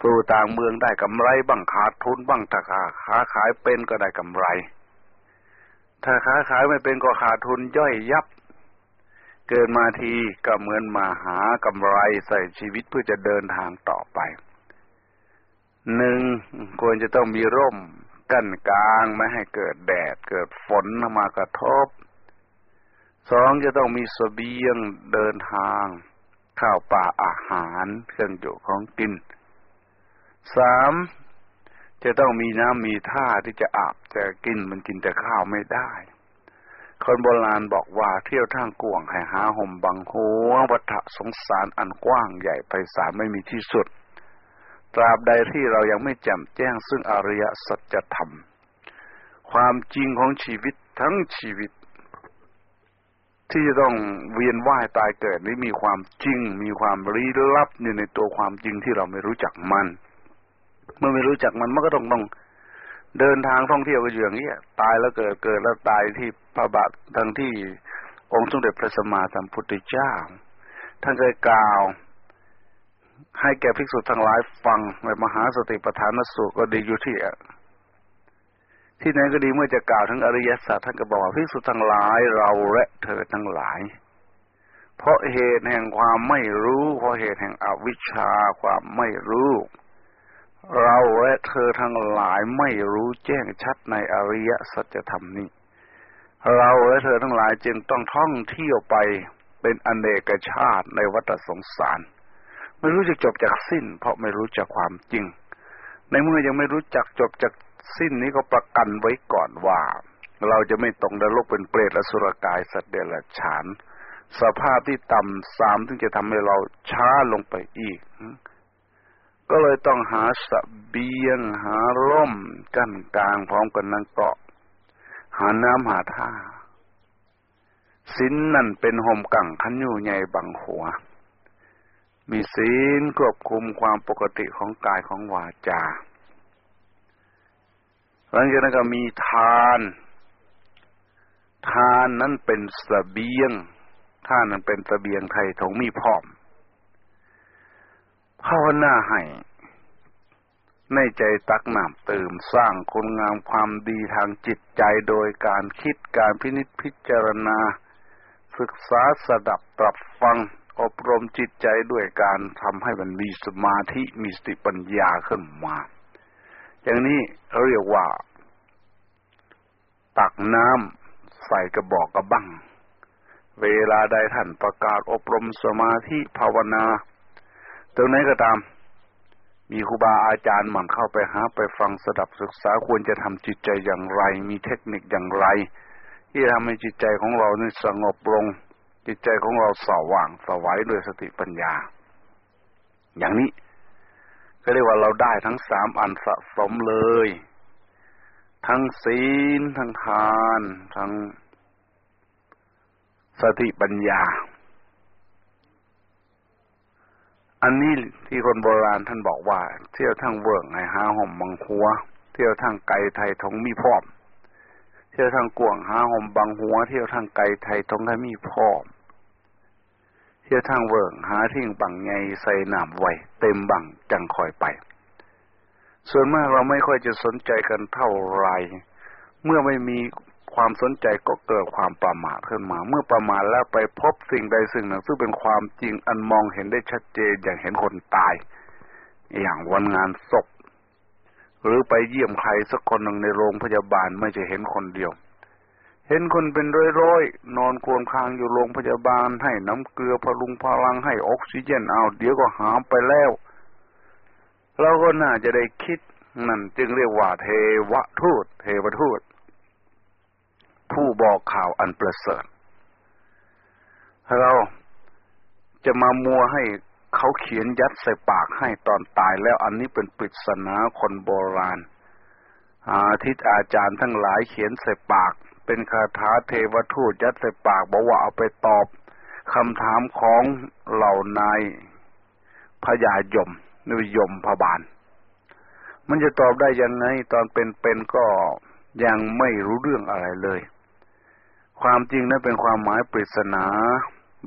สู่ต่างเมืองได้กำไรบ้างขาดทุนบ้างถ้าค้าขายเป็นก็ได้กำไร ถ้าค้าขายไม่เป็นก็ขาดทุนย่อยยับ เกิดมาทีก็เหมือนมาหากำไรใส่ชีวิตเพื่อจะเดินทางต่อไปหนึ่งควรจะต้องมีร่ม กั้นกลางไม่ให้เกิดแดดเกิดฝนมากระทบ สองจะต้องมีสเสบียงเดินทาง ข้าวปลาอาหารเครื่องอยู่ของกินสามจะต้องมีน้ำมีท่าที่จะอาบจะกินมันกินแต่ข้าวไม่ได้ คนโบราณบอกว่าเที่ยวทางกวงให้หาห่มบังหัววัฏสงสารอันกว้างใหญ่ไพศาลไม่มีที่สุด ตราบใดที่เรายังไม่แจ่มแจ้งซึ่งอริยสัจธรรม ความจริงของชีวิตทั้งชีวิต ที่ต้องเวียนว่ายตายเกิดนี้มีความจริง มีความลี้ลับอยู่ในตัวความจริงที่เราไม่รู้จักมัน เมื่อไม่รู้จักมันมันก็ต้องต้องเดินทางท่องเที่ยวกันอย่างนี้ตายแล้วเกิดเกิดแล้วตายที่พระบาททั้งที่องค์สมเด็จพระสัมมาสัมพุทธเจ้าท่านเคยกล่าว ให้แก่ภิกษุทั้งหลายฟังในมหาสติปัฏฐานสูตรก็ดีอยู่ที่ที่ไหนก็ดีเมื่อจะกล่าวทั้งอริยสัจท่านก็บอกว่าภิกษุทั้งหลายเราและเธอทั้งหลาย เพราะเหตุแห่งความไม่รู้เพราะเหตุแห่งอวิชชาความไม่รู้ เราและเธอทั้งหลายไม่รู้แจ้งชัดในอริยสัจธรรมนี้ เราและเธอทั้งหลายจึงต้องท่องเที่ยวไปเป็นอเนกชาติในวัฏสงสาร ไม่รู้จะจบจากสิ้น เพราะไม่รู้จักความจริง ในเมื่อยังไม่รู้จักจบจากสิ้นนี้ก็ประกันไว้ก่อนว่า เราจะไม่ตกนรกเป็นเปรตและสุรกายสัตว์เดรัจฉาน สภาพที่ต่ำสามถึงจะทำให้เราช้าลงไปอีก ก็เลยต้องหาสเบียง หาร่ม กั้นกลางพร้อมกันนั่งเกาะ หาน้ำหาท่าสินนั่นเป็นห่มกังขันอยู่ใหญ่บังหัว มีศีลควบคุมความปกติของกายของวาจา หลังจากนั้นก็มีทาน ทานนั้นเป็นสเบียงทานนั้นเป็นสเบียงไทยถงมีพร้อมภาวนาให้ในใจตักน้ำเติมสร้างคุณงามความดีทางจิตใจโดยการคิดการพินิจพิจารณา ศึกษาสดับปรับฟัง อบรมจิตใจด้วยการทำให้มันมีสมาธิมีสติปัญญาขึ้นมา อย่างนี้เรียกว่า ตักน้ำใส่กระบอกกระบัง เวลาใดท่านประกาศอบรมสมาธิภาวนาตรงไหนก็ตาม มีครูบาอาจารย์หมั่นเข้าไปหาไปฟังสดับศึกษาควรจะทำจิตใจอย่างไร มีเทคนิคอย่างไร ที่ทำให้จิตใจของเรานี่สงบลง จิตใจของเราสว่างสวัยด้วยสติปัญญา อย่างนี้ก็เรียกว่าเราได้ทั้งสามอันสะสมเลย ทั้งศีล ทั้งทาน ทั้งสติปัญญา อันนี้ที่คนโบราณท่านบอกว่า เที่ยวทั้งเวิร์กไงหาห่มบังหัว เที่ยวทั้งไก่ไทยทงมีพร้อมเที่ยวทั้งกวงหาห่มบังหัว เที่ยวทั้งไก่ไทยทงให้มีพร้อม เที่ยวทางเวิงหาทิ้งบังไงใส่น้ำไว้เต็มบังจังคอยไป ส่วนมากเราไม่ค่อยจะสนใจกันเท่าไร เมื่อไม่มีความสนใจก็เกิดความประมาทขึ้นมา เมื่อประมาทแล้วไปพบสิ่งใดสิ่งหนึ่งซึ่งเป็นความจริงอันมองเห็นได้ชัดเจนอย่างเห็นคนตาย อย่างวันงานศพ หรือไปเยี่ยมใครสักคนหนึ่งในโรงพยาบาลไม่จะเห็นคนเดียว เห็นคนเป็นร้อยๆ นอนควนคางอยู่โรงพยาบาลให้น้ำเกลือพลุงพลังให้ออกซิเจนเอาเดี๋ยวก็หามไปแล้ว เราก็น่าจะได้คิดนั่นจึงเรียกว่าเทวทูต เทวทูต ผู้บอกข่าวอันประเสริฐ เราจะมามัวให้เขาเขียนยัดใส่ปากให้ตอนตายแล้วอันนี้เป็นปริศนาคนโบราณ อาทิตย์อาจารย์ทั้งหลายเขียนใส่ปาก เป็นคาถาเทวทูตยัดใส่ปากบอกว่าเอาไปตอบคำถามของเหล่านายพญายมนิยมพบาล มันจะตอบได้ยังไง ตอนเป็นๆก็ยังไม่รู้เรื่องอะไรเลย ความจริงนั้นเป็นความหมายปริศนา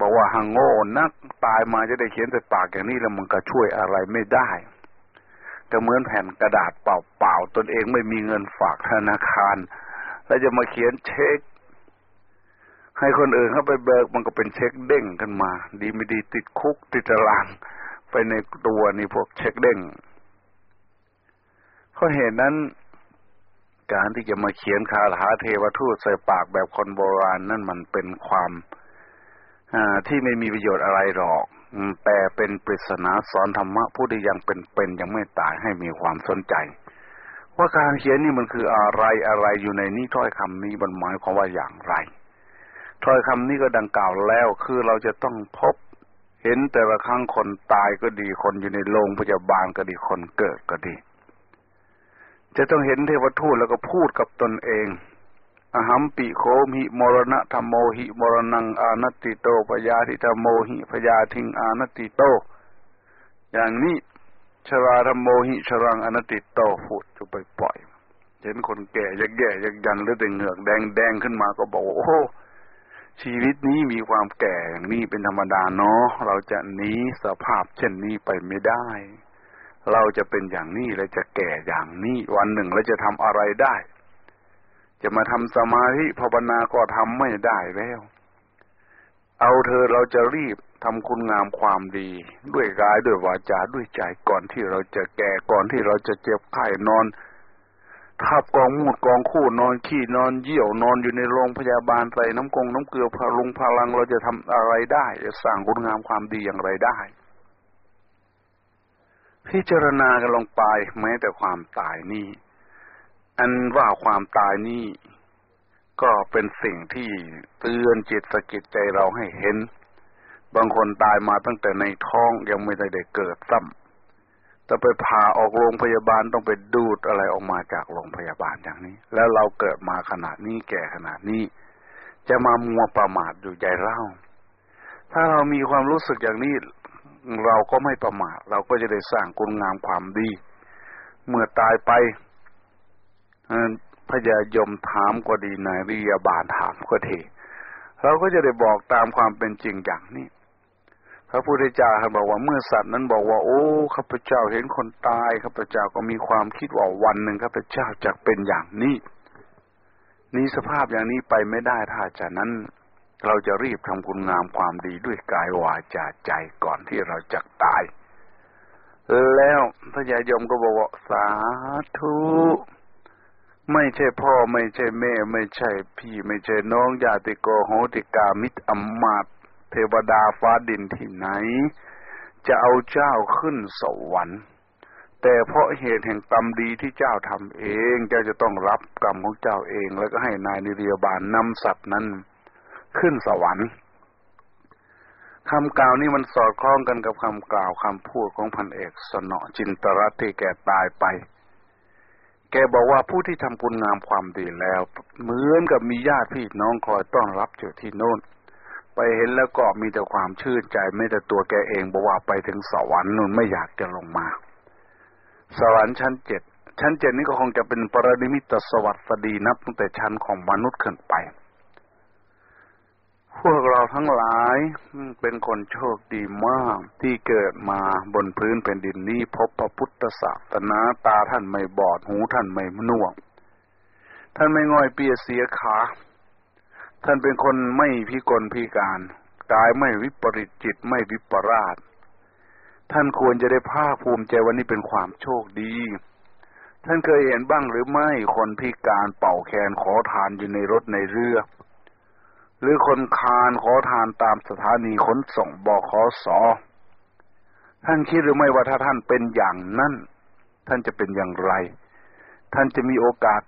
บอกว่าหังโง่นักตายมาจะได้เขียนใส่ปากอย่างนี้แล้วมันก็ช่วยอะไรไม่ได้ก็เหมือนแผ่นกระดาษเปล่าๆตนเองไม่มีเงินฝากธนาคาร แล้วจะมาเขียนเช็ค ให้คนอื่นเข้าไปเบิกมันก็เป็นเช็คเด้งขึ้นมา ดีไม่ดีติดคุกติดตาราง ไปในตัวนี่พวกเช็คเด้งเพราะเหตุนั้น การที่จะมาเขียนคาถาเทวทูตใส่ปากแบบคนโบราณนั่นมันเป็นความที่ไม่มีประโยชน์อะไรหรอกแต่เป็นปริศนาสอนธรรมะผู้ที่ยังเป็นเป็นยังไม่ตายให้มีความสนใจ ว่าการเขียนนี่มันคืออะไรอะไรอยู่ในนี้ถ้อยคำนี้มันหมายความว่าอย่างไรถ้อยคำนี้ก็ดังกล่าวแล้วคือเราจะต้องพบ เห็นแต่ละครั้งคนตายก็ดีคนอยู่ในโรงพยาบาลก็ดีคนเกิดก็ดี จะต้องเห็นเทวทูตแล้วก็พูดกับตนเองอหัมปิโคมิมรณะธรรมโมหิมรณังอานติโตปยาธิธรรมโมหิพยาทิงอานติโต อย่างนี้ ชราธรรมโมหิชรังอนติโตพูดจะไปปล่อย เห็นคนแก่ยักแย่ยักยันหรือแต่เหงือกแดงแดงขึ้นมาก็บอกโอ้ชีวิตนี้มีความแก่อย่างนี้เป็นธรรมดาเนาะเราจะหนีสภาพเช่นนี้ไปไม่ได้ เราจะเป็นอย่างนี้และจะแก่อย่างนี้วันหนึ่งเราจะทำอะไรได้ จะมาทำสมาธิภาวนาก็ทำไม่ได้แล้ว เอาเธอเราจะรีบ ทำคุณงามความดี ด้วยกายด้วยวาจาด้วยใจก่อนที่เราจะแก่ก่อนที่เราจะเจ็บไข้นอนทับกองมูดกองคู่นอนขี้นอนเยี่ยวนอนอยู่ในโรงพยาบาลใส่น้ำกงน้ำเกลือพลุงพลังเราจะทำอะไรได้ จะสร้างคุณงามความดีอย่างไรได้ พิจารณากันลงไปแม้แต่ความตายนี่ อันว่าความตายนี่ก็เป็นสิ่งที่เตือนจิตสกิดใจเราให้เห็น บางคนตายมาตั้งแต่ในท้องยังไม่ได้เกิดซ้ำแต่ไปพาออกโรงพยาบาลต้องไปดูดอะไรออกมาจากโรงพยาบาลอย่างนี้ แล้วเราเกิดมาขนาดนี้แก่ขนาดนี้ จะมามัวประมาทอยู่ใจเล่า ถ้าเรามีความรู้สึกอย่างนี้ เราก็ไม่ประมาทเราก็จะได้สร้างคุณงามความดี เมื่อตายไปพญายมถามก็ดีนายวิยาบาลถามก็ดีเราก็จะได้บอกตามความเป็นจริงอย่างนี้ พระพุทธเจ้าบอกว่าเมื่อสัตว์นั้นบอกว่า โอ้ข้าพเจ้าเห็นคนตายข้าพเจ้าก็มีความคิดว่าวันหนึ่งข้าพเจ้าจะเป็นอย่างนี้นี้สภาพอย่างนี้ไปไม่ได้ถ้าจะนั้น เราจะรีบทำคุณงามความดีด้วยกายวาจาใจก่อนที่เราจะตาย แล้วพระยายมก็บอกว่าสาธุไม่ใช่พ่อไม่ใช่แม่ ไม่ใช่พี่ ไม่ใช่น้องญาติโกโหติกามิตรอมมาต เทวดาฟ้าดินที่ไหน จะเอาเจ้าขึ้นสวรรค์แต่เพราะเหตุแห่งกรรมดีที่เจ้าทำเอง เจ้าจะต้องรับกรรมของเจ้าเอง แล้วก็ให้นายนิเรียบาลนำสัตว์นั้น ขึ้นสวรรค์คำกล่าวนี้มันสอดคล้องกันกับคำกล่าวคำพูดของพันเอกสนอจินตรัตที่แกตายไป แกบอกว่าผู้ที่ทำคุณงามความดีแล้ว เหมือนกับมีญาติพี่น้องคอยต้อนรับอยู่ที่โน่น ไปเห็นแล้วก็มีแต่ความชื่นใจไม่แต่ตัวแกเองบอกว่าไปถึงสวรรค์นู่นไม่อยากจะลงมา สวรรค์ชั้นเจ็ดชั้นเจ็ดนี้ก็คงจะเป็นปรนิมิตสวัสดีนับตั้งแต่ชั้นของมนุษย์ขึ้นไป พวกเราทั้งหลายเป็นคนโชคดีมากที่เกิดมาบนพื้นแผ่นดินนี้พบพระพุทธศาสนาตาท่านไม่บอดหูท่านไม่มน่วงท่านไม่ง่อยเปียเสียขา ท่านเป็นคนไม่พิกลพิการ กายไม่วิปริตจิตไม่วิปราช ท่านควรจะได้ภาคภูมิใจวันนี้เป็นความโชคดี ท่านเคยเห็นบ้างหรือไม่คนพิการเป่าแคนขอทานอยู่ในรถในเรือ หรือคนคานขอทานตามสถานีขนส่งบอขสอท่านคิดหรือไม่ว่าถ้าท่านเป็นอย่างนั้น ท่านจะเป็นอย่างไร ท่านจะมีโอกาส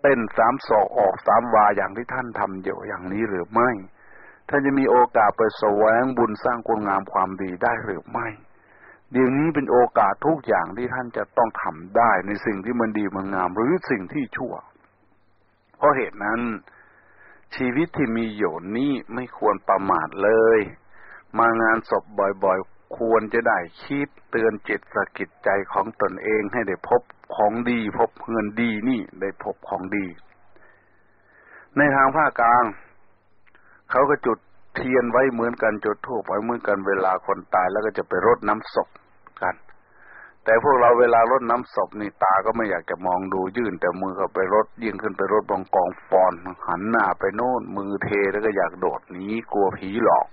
เต้นสามศอกออกสามวาอย่างที่ท่านทำอยู่อย่างนี้หรือไม่ ท่านจะมีโอกาสไปแสวงบุญสร้างคุณงามความดีได้หรือไม่ เดี๋ยวนี้เป็นโอกาสทุกอย่างที่ท่านจะต้องทำได้ในสิ่งที่มันดีมันงาม หรือสิ่งที่ชั่ว เพราะเหตุนั้น ชีวิตที่มีอยู่นี้ไม่ควรประมาทเลย มางานศพบ่อยๆ ควรจะได้คิดเตือนจิตสกิดใจของตนเองให้ได้พบของดี พบเงินดีนี่ได้พบของดี ในทางภาคกลาง เขาก็จุดเทียนไว้เหมือนกันจุดทูบไว้เหมือนกันเวลาคนตายแล้วก็จะไปรดน้ำศพกัน แต่พวกเราเวลารดน้ำศพนี่ตาก็ไม่อยากจะมองดูยื่น แต่มือก็ไปรดยิ่งขึ้นไปรดบองกองฟอน หันหน้าไปโน่นมือเทแล้วก็อยากโดดหนีกลัวผีหลอก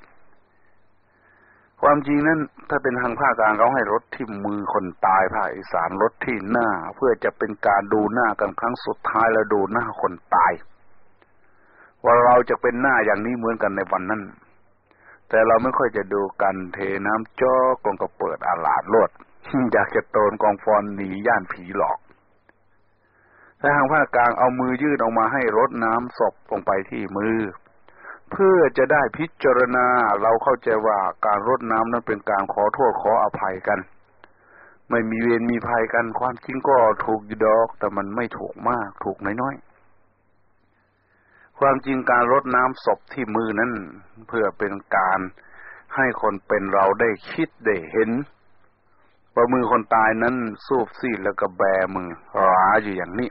ความจริงนั้นถ้าเป็นทางภาคกลางเขาให้รถที่มือคนตายภาคอีสานรถที่หน้า เพื่อจะเป็นการดูหน้ากันครั้งสุดท้ายแล้วดูหน้าคนตาย ว่าเราจะเป็นหน้าอย่างนี้เหมือนกันในวันนั้น แต่เราไม่ค่อยจะดูกันเทน้ำจ้อกองก็เปิดอาลาดรดอยากจะโตนกองฟอนหนีย่านผีหลอกถ้าทางภาคกลางเอามือยื่นออกมาให้รดน้ำศพลงไปที่มือ เพื่อจะได้พิจารณาเราเข้าใจว่าการรดน้ำนั้นเป็นการขอโทษขออภัยกัน ไม่มีเวรมีภัยกันความจริงก็ถูกดอก แต่มันไม่ถูกมากถูกน้อยๆ ความจริงการรดน้ำศพที่มือนั้น เพื่อเป็นการให้คนเป็นเราได้คิดได้เห็นว่ามือคนตายนั้นสูบซีดแล้วก็แบมือร้าอยู่อย่างนี้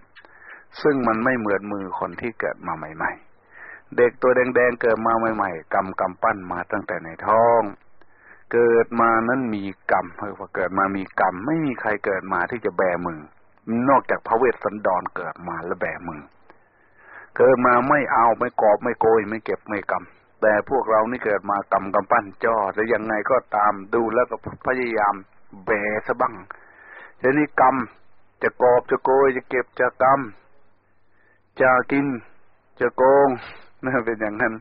ซึ่งมันไม่เหมือนมือคนที่เกิดมาใหม่ ๆ เด็กตัวแดงๆเกิดมาใหม่ๆกำกำปั้นมาตั้งแต่ในท้อง เกิดมานั้นมีกรรมเออว่าเกิดมามีกรรมไม่มีใครเกิดมาที่จะแบมือนอกจากพระเวสสันดรเกิดมาแล้วแบมือ เกิดมาไม่เอาไม่กอบไม่โกยไม่เก็บไม่กำแต่พวกเรานี่เกิดมากำกำปั้นจ่อจะยังไงก็ตามดูแล้วก็พยายามแบซะบ้างทีนี้กรรมจะกอบจะโกยจะเก็บจะกรรมจะกินจะโกง นั่นเป็นอย่างนั้น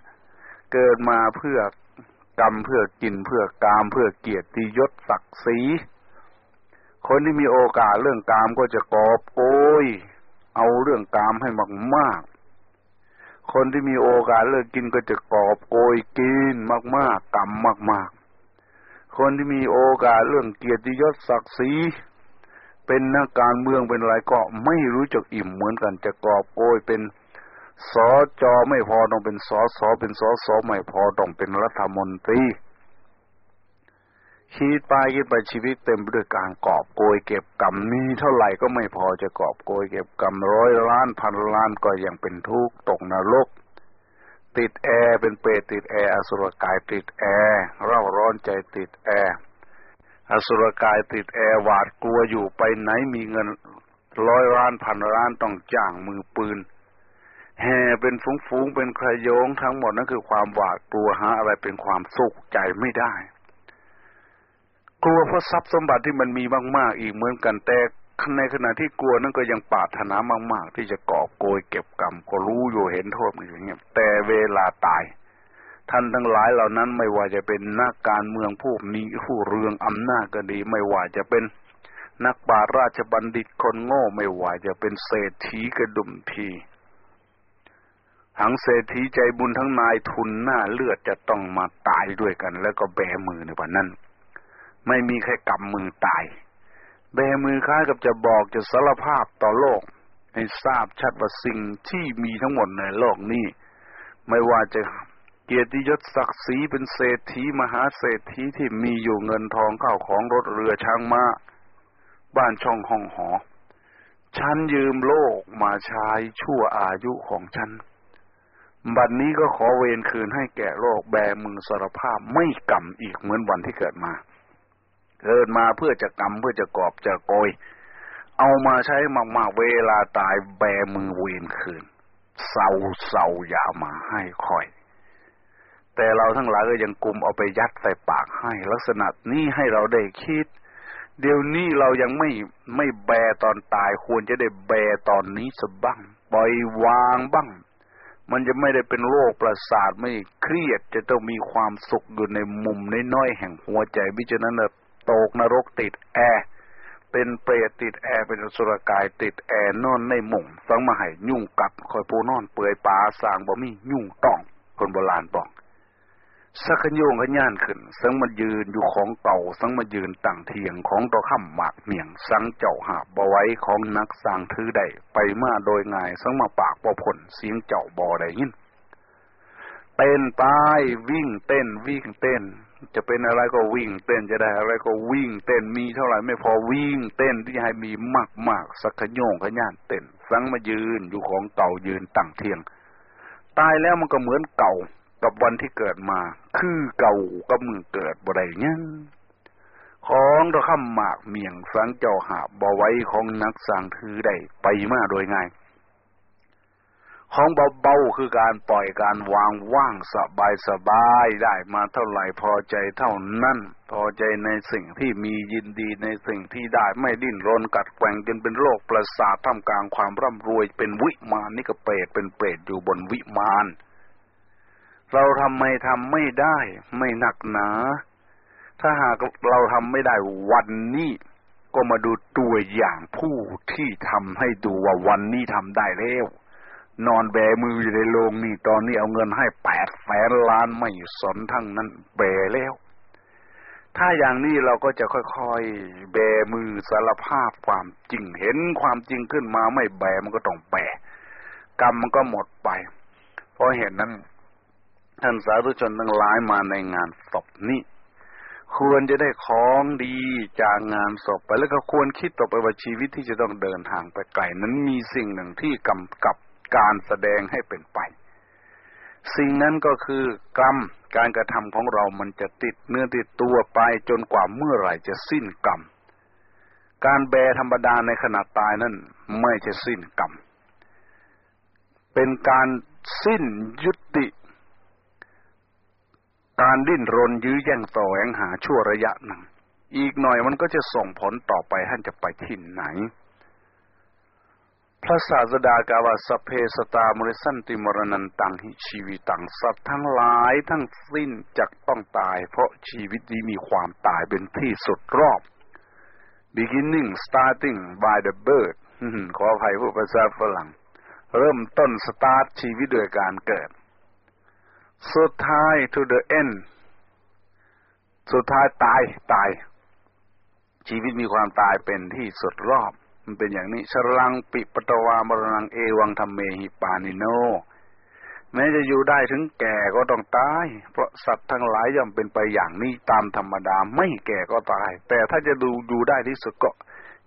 เกิดมาเพื่อกรรมเพื่อกินเพื่อกามเพื่อเกียรติยศศักดิ์ศรีคนที่มีโอกาสเรื่องกามก็จะกอบโกย เอาเรื่องกามให้มากมากคนที่มีโอกาสเลิกกินก็จะกอบโกยกินมากๆกรรมมากคนที่มีโอกาสเรื่องเกียรติยศศักดิ์ศรีเป็นนักการเมืองเป็นอะไรก็ไม่รู้จักอิ่มเหมือนกันจะกอบโกยเป็น สอจอไม่พอต้องเป็นสอสอเป็นสอสอไม่พอต้องเป็นรัฐมนตรีคิดไปคิดไปชีวิตเต็มไปด้วยการกอบโกยเก็บกรรมมีเท่าไหร่ก็ไม่พอจะกอบโกยเก็บกรรมร้อยล้านพันล้านก็ยังเป็นทุกข์ตกนรกติดแอร์เป็นเปรตติดแอร์อสุรกายติดแอร์เร่าร้อนใจติดแอร์อสุรกายติดแอร์หวาดกลัวอยู่ไปไหนมีเงินร้อยล้านพันล้านต้องจ้างมือปืน เป็นฟุ้งๆเป็นใครโยงทั้งหมดนั่นคือความหวาดกลัวหาอะไรเป็นความสุขใจไม่ได้ กลัวเพราะทรัพย์สมบัติที่มันมีมาก ๆ อีกเหมือนกันแต่ในขณะที่กลัวนั่นก็ยังปรารถนามาก ๆ ที่จะกอบโกยเก็บกรรมก็รู้อยู่เห็นโทษอย่างเงี้ยแต่เวลาตาย ท่านทั้งหลายเหล่านั้นไม่ว่าจะเป็นนักการเมืองผู้มีผู้เรืองอำนาจก็ดี ไม่ว่าจะเป็นนักปราราชบัณฑิตคนโง่ไม่ว่าจะเป็นเศรษฐีกระดุมที หังเศรษฐีใจบุญทั้งนายทุนหน้าเลือดจะต้องมาตายด้วยกัน แล้วก็แบมือในวันนั้น ไม่มีใครกำมือตาย แบมือคล้ายกับจะบอกจะสารภาพต่อโลก ให้ทราบชัดว่าสิ่งที่มีทั้งหมดในโลกนี้ ไม่ว่าจะเกียรติยศศักดิ์ศรีเป็นเศรษฐีมหาเศรษฐีที่มีอยู่เงินทองเข้าของรถเรือช้างมา้า บ้านช่องห้องหอ ฉันยืมโลกมาใช้ชั่วอายุของฉัน บัดนนี้ก็ขอเวรคืนให้แก่โลกแบมือสารภาพไม่กรรมอีกเหมือนวันที่เกิดมา เกิดมาเพื่อจะกรรมเพื่อจะกอบจะโกย เอามาใช้มากๆเวลาตายแบมือเวรคืนเศร้าเศร้าอย่ามาให้คอย แต่เราทั้งหลายก็ยังกุมเอาไปยัดใส่ปากให้ ลักษณะนี้ให้เราได้คิด เดี๋ยวนี้เรายังไม่ไม่แบตอนตายควรจะได้แบตอนนี้สบ้างปล่อยวางบ้าง มันจะไม่ได้เป็นโรคประสาทไม่เครียดจะต้องมีความสุขอยู่ในมุมน้อยๆแห่งหัวใจวิจนั้นตกนรกติดแอร์เป็นเปรตติดแอร์เป็นสุรกายติดแอร์นอนในมุมฟังมาให้ยุ่งกับคอยปูนอนเปื่อยป่าสางบ่มียุ่งต้องคนโบราณบอก สักโยงขย่านขึ้น สังมายืนอยู่ของเก่า สังมายืนตั้งเทียงของตัวข้ามหมากเมียง สังเจ้าหาบไว้ของนักสร้างถือได้ไปมาโดยง่าย สังมาปากบ่ผลเสียงเจ้าบ่ได้ยินเต้นไปวิ่งเต้นวิ่งเต้น จะเป็นอะไรก็วิ่งเต้นจะได้อะไรก็วิ่งเต้นมีเท่าไหร่ไม่พอวิ่งเต้นที่ให้มีมากมากสักขโยงขย่านเต้นสังมายืนอยู่ของเก่ายืนตั้งเทียง ตายแล้วมันก็เหมือนเก่า กับวันที่เกิดมา คือเก่ากับมือเกิดบ่ได้ยังของตะข้ามหมากเมียงสังเจ้าหาบ่ไว้ของนักสร้างถือได้ไปมาโดยง่ายของเบาๆคือการปล่อยการวางว่างสบายสบายได้มาเท่าไหร่พอใจเท่านั้น พอใจในสิ่งที่มียินดีในสิ่งที่ได้ไม่ดิ้นรนกัดแกว่งจนเป็นโรคประสาทท่ามกลางความร่ำรวยเป็นวิมานนี่ก็เปรตเป็นเปรตอยู่บนวิมาน เราทำไมทำไม่ได้ ไม่หนักหนา ถ้าหากเราทำไม่ได้วันนี้ ก็มาดูตัวอย่างผู้ที่ทำให้ดูว่าวันนี้ทำได้แล้ว นอนแบมืออยู่ในโรงนี่ตอนนี้เอาเงินให้แปดแสนล้านไม่สนทั้งนั้นแบแล้ว ถ้าอย่างนี้เราก็จะค่อยๆแบมือสารภาพความจริงเห็นความจริงขึ้นมาไม่แบมันก็ต้องแบกรรมมันก็หมดไป เพราะเห็นนั้น ท่านสาธุชนทั้งหลายมาในงานศพนี้ควรจะได้ของดีจากงานศพไปแล้วก็ควรคิดต่อไปว่าชีวิตที่จะต้องเดินทางไปไกลนั้นมีสิ่งหนึ่งที่กำกับการแสดงให้เป็นไป สิ่งนั้นก็คือกรรมการกระทำของเรามันจะติดเนื้อติดตัวไปจนกว่าเมื่อไหร่จะสิ้นกรรม การแบธรรมดาในขณะตายนั้นไม่ใช่สิ้นกรรม เป็นการสิ้นยุติ การดิ้นรนยื้อแย่งต่อแสวงหาชั่วระยะหนึ่ง อีกหน่อยมันก็จะส่งผลต่อไปท่านจะไปที่ไหน พระศาสดากาวาสเพสตามริสันติมรณันตังหิชีวิตังสัตว์ทั้งหลายทั้งสิ้นจักต้องตาย เพราะชีวิตนี้มีความตายเป็นที่สุดรอบ beginning starting by the birth ขออภัยผู้ภาษาฝรั่ง เริ่มต้นสตาร์ทชีวิตโดยการเกิด สุดท้าย to the end สุดท้ายตายตาย ชีวิตมีความตายเป็นที่สุดรอบ มันเป็นอย่างนี้ชรัมปิ ปัตวามรณังเอวังธัมมา หิปาณิโน แม้จะอยู่ได้ถึงแก่ก็ต้องตาย เพราะสัตว์ทั้งหลายย่อมเป็นไปอย่างนี้ตามธรรมดาไม่แก่ก็ตาย แต่ถ้าจะดูดูได้ที่สุดก็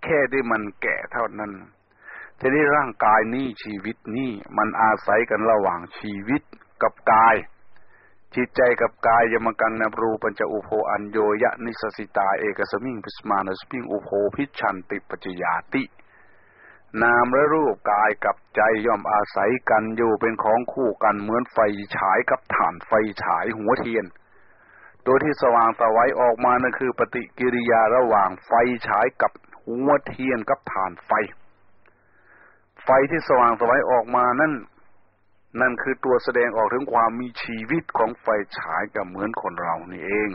แค่ที่มันแก่เท่านั้นทีนี้ร่างกายนี้ชีวิตนี้มันอาศัยกันระหว่างชีวิตกับกาย จิตใจกับกายยมกังนบรูปัญจอุโภอัญโยยะนิสสิตาเอกสมิงพิสมานสมิงอุโภพิชันติปัจยาติ นามและรูปกายกับใจย่อมอาศัยกันอยู่เป็นของคู่กันเหมือนไฟฉายกับถ่านไฟฉายหัวเทียน ตัวที่สว่างตะไวออกมานั่นคือปฏิกิริยาระหว่างไฟฉายกับหัวเทียนกับถ่านไฟ ไฟที่สว่างตะไวออกมานั่น นั่นคือตัวแสดงออกถึงความมีชีวิตของไฟฉายกับเหมือนคนเรานี่เอง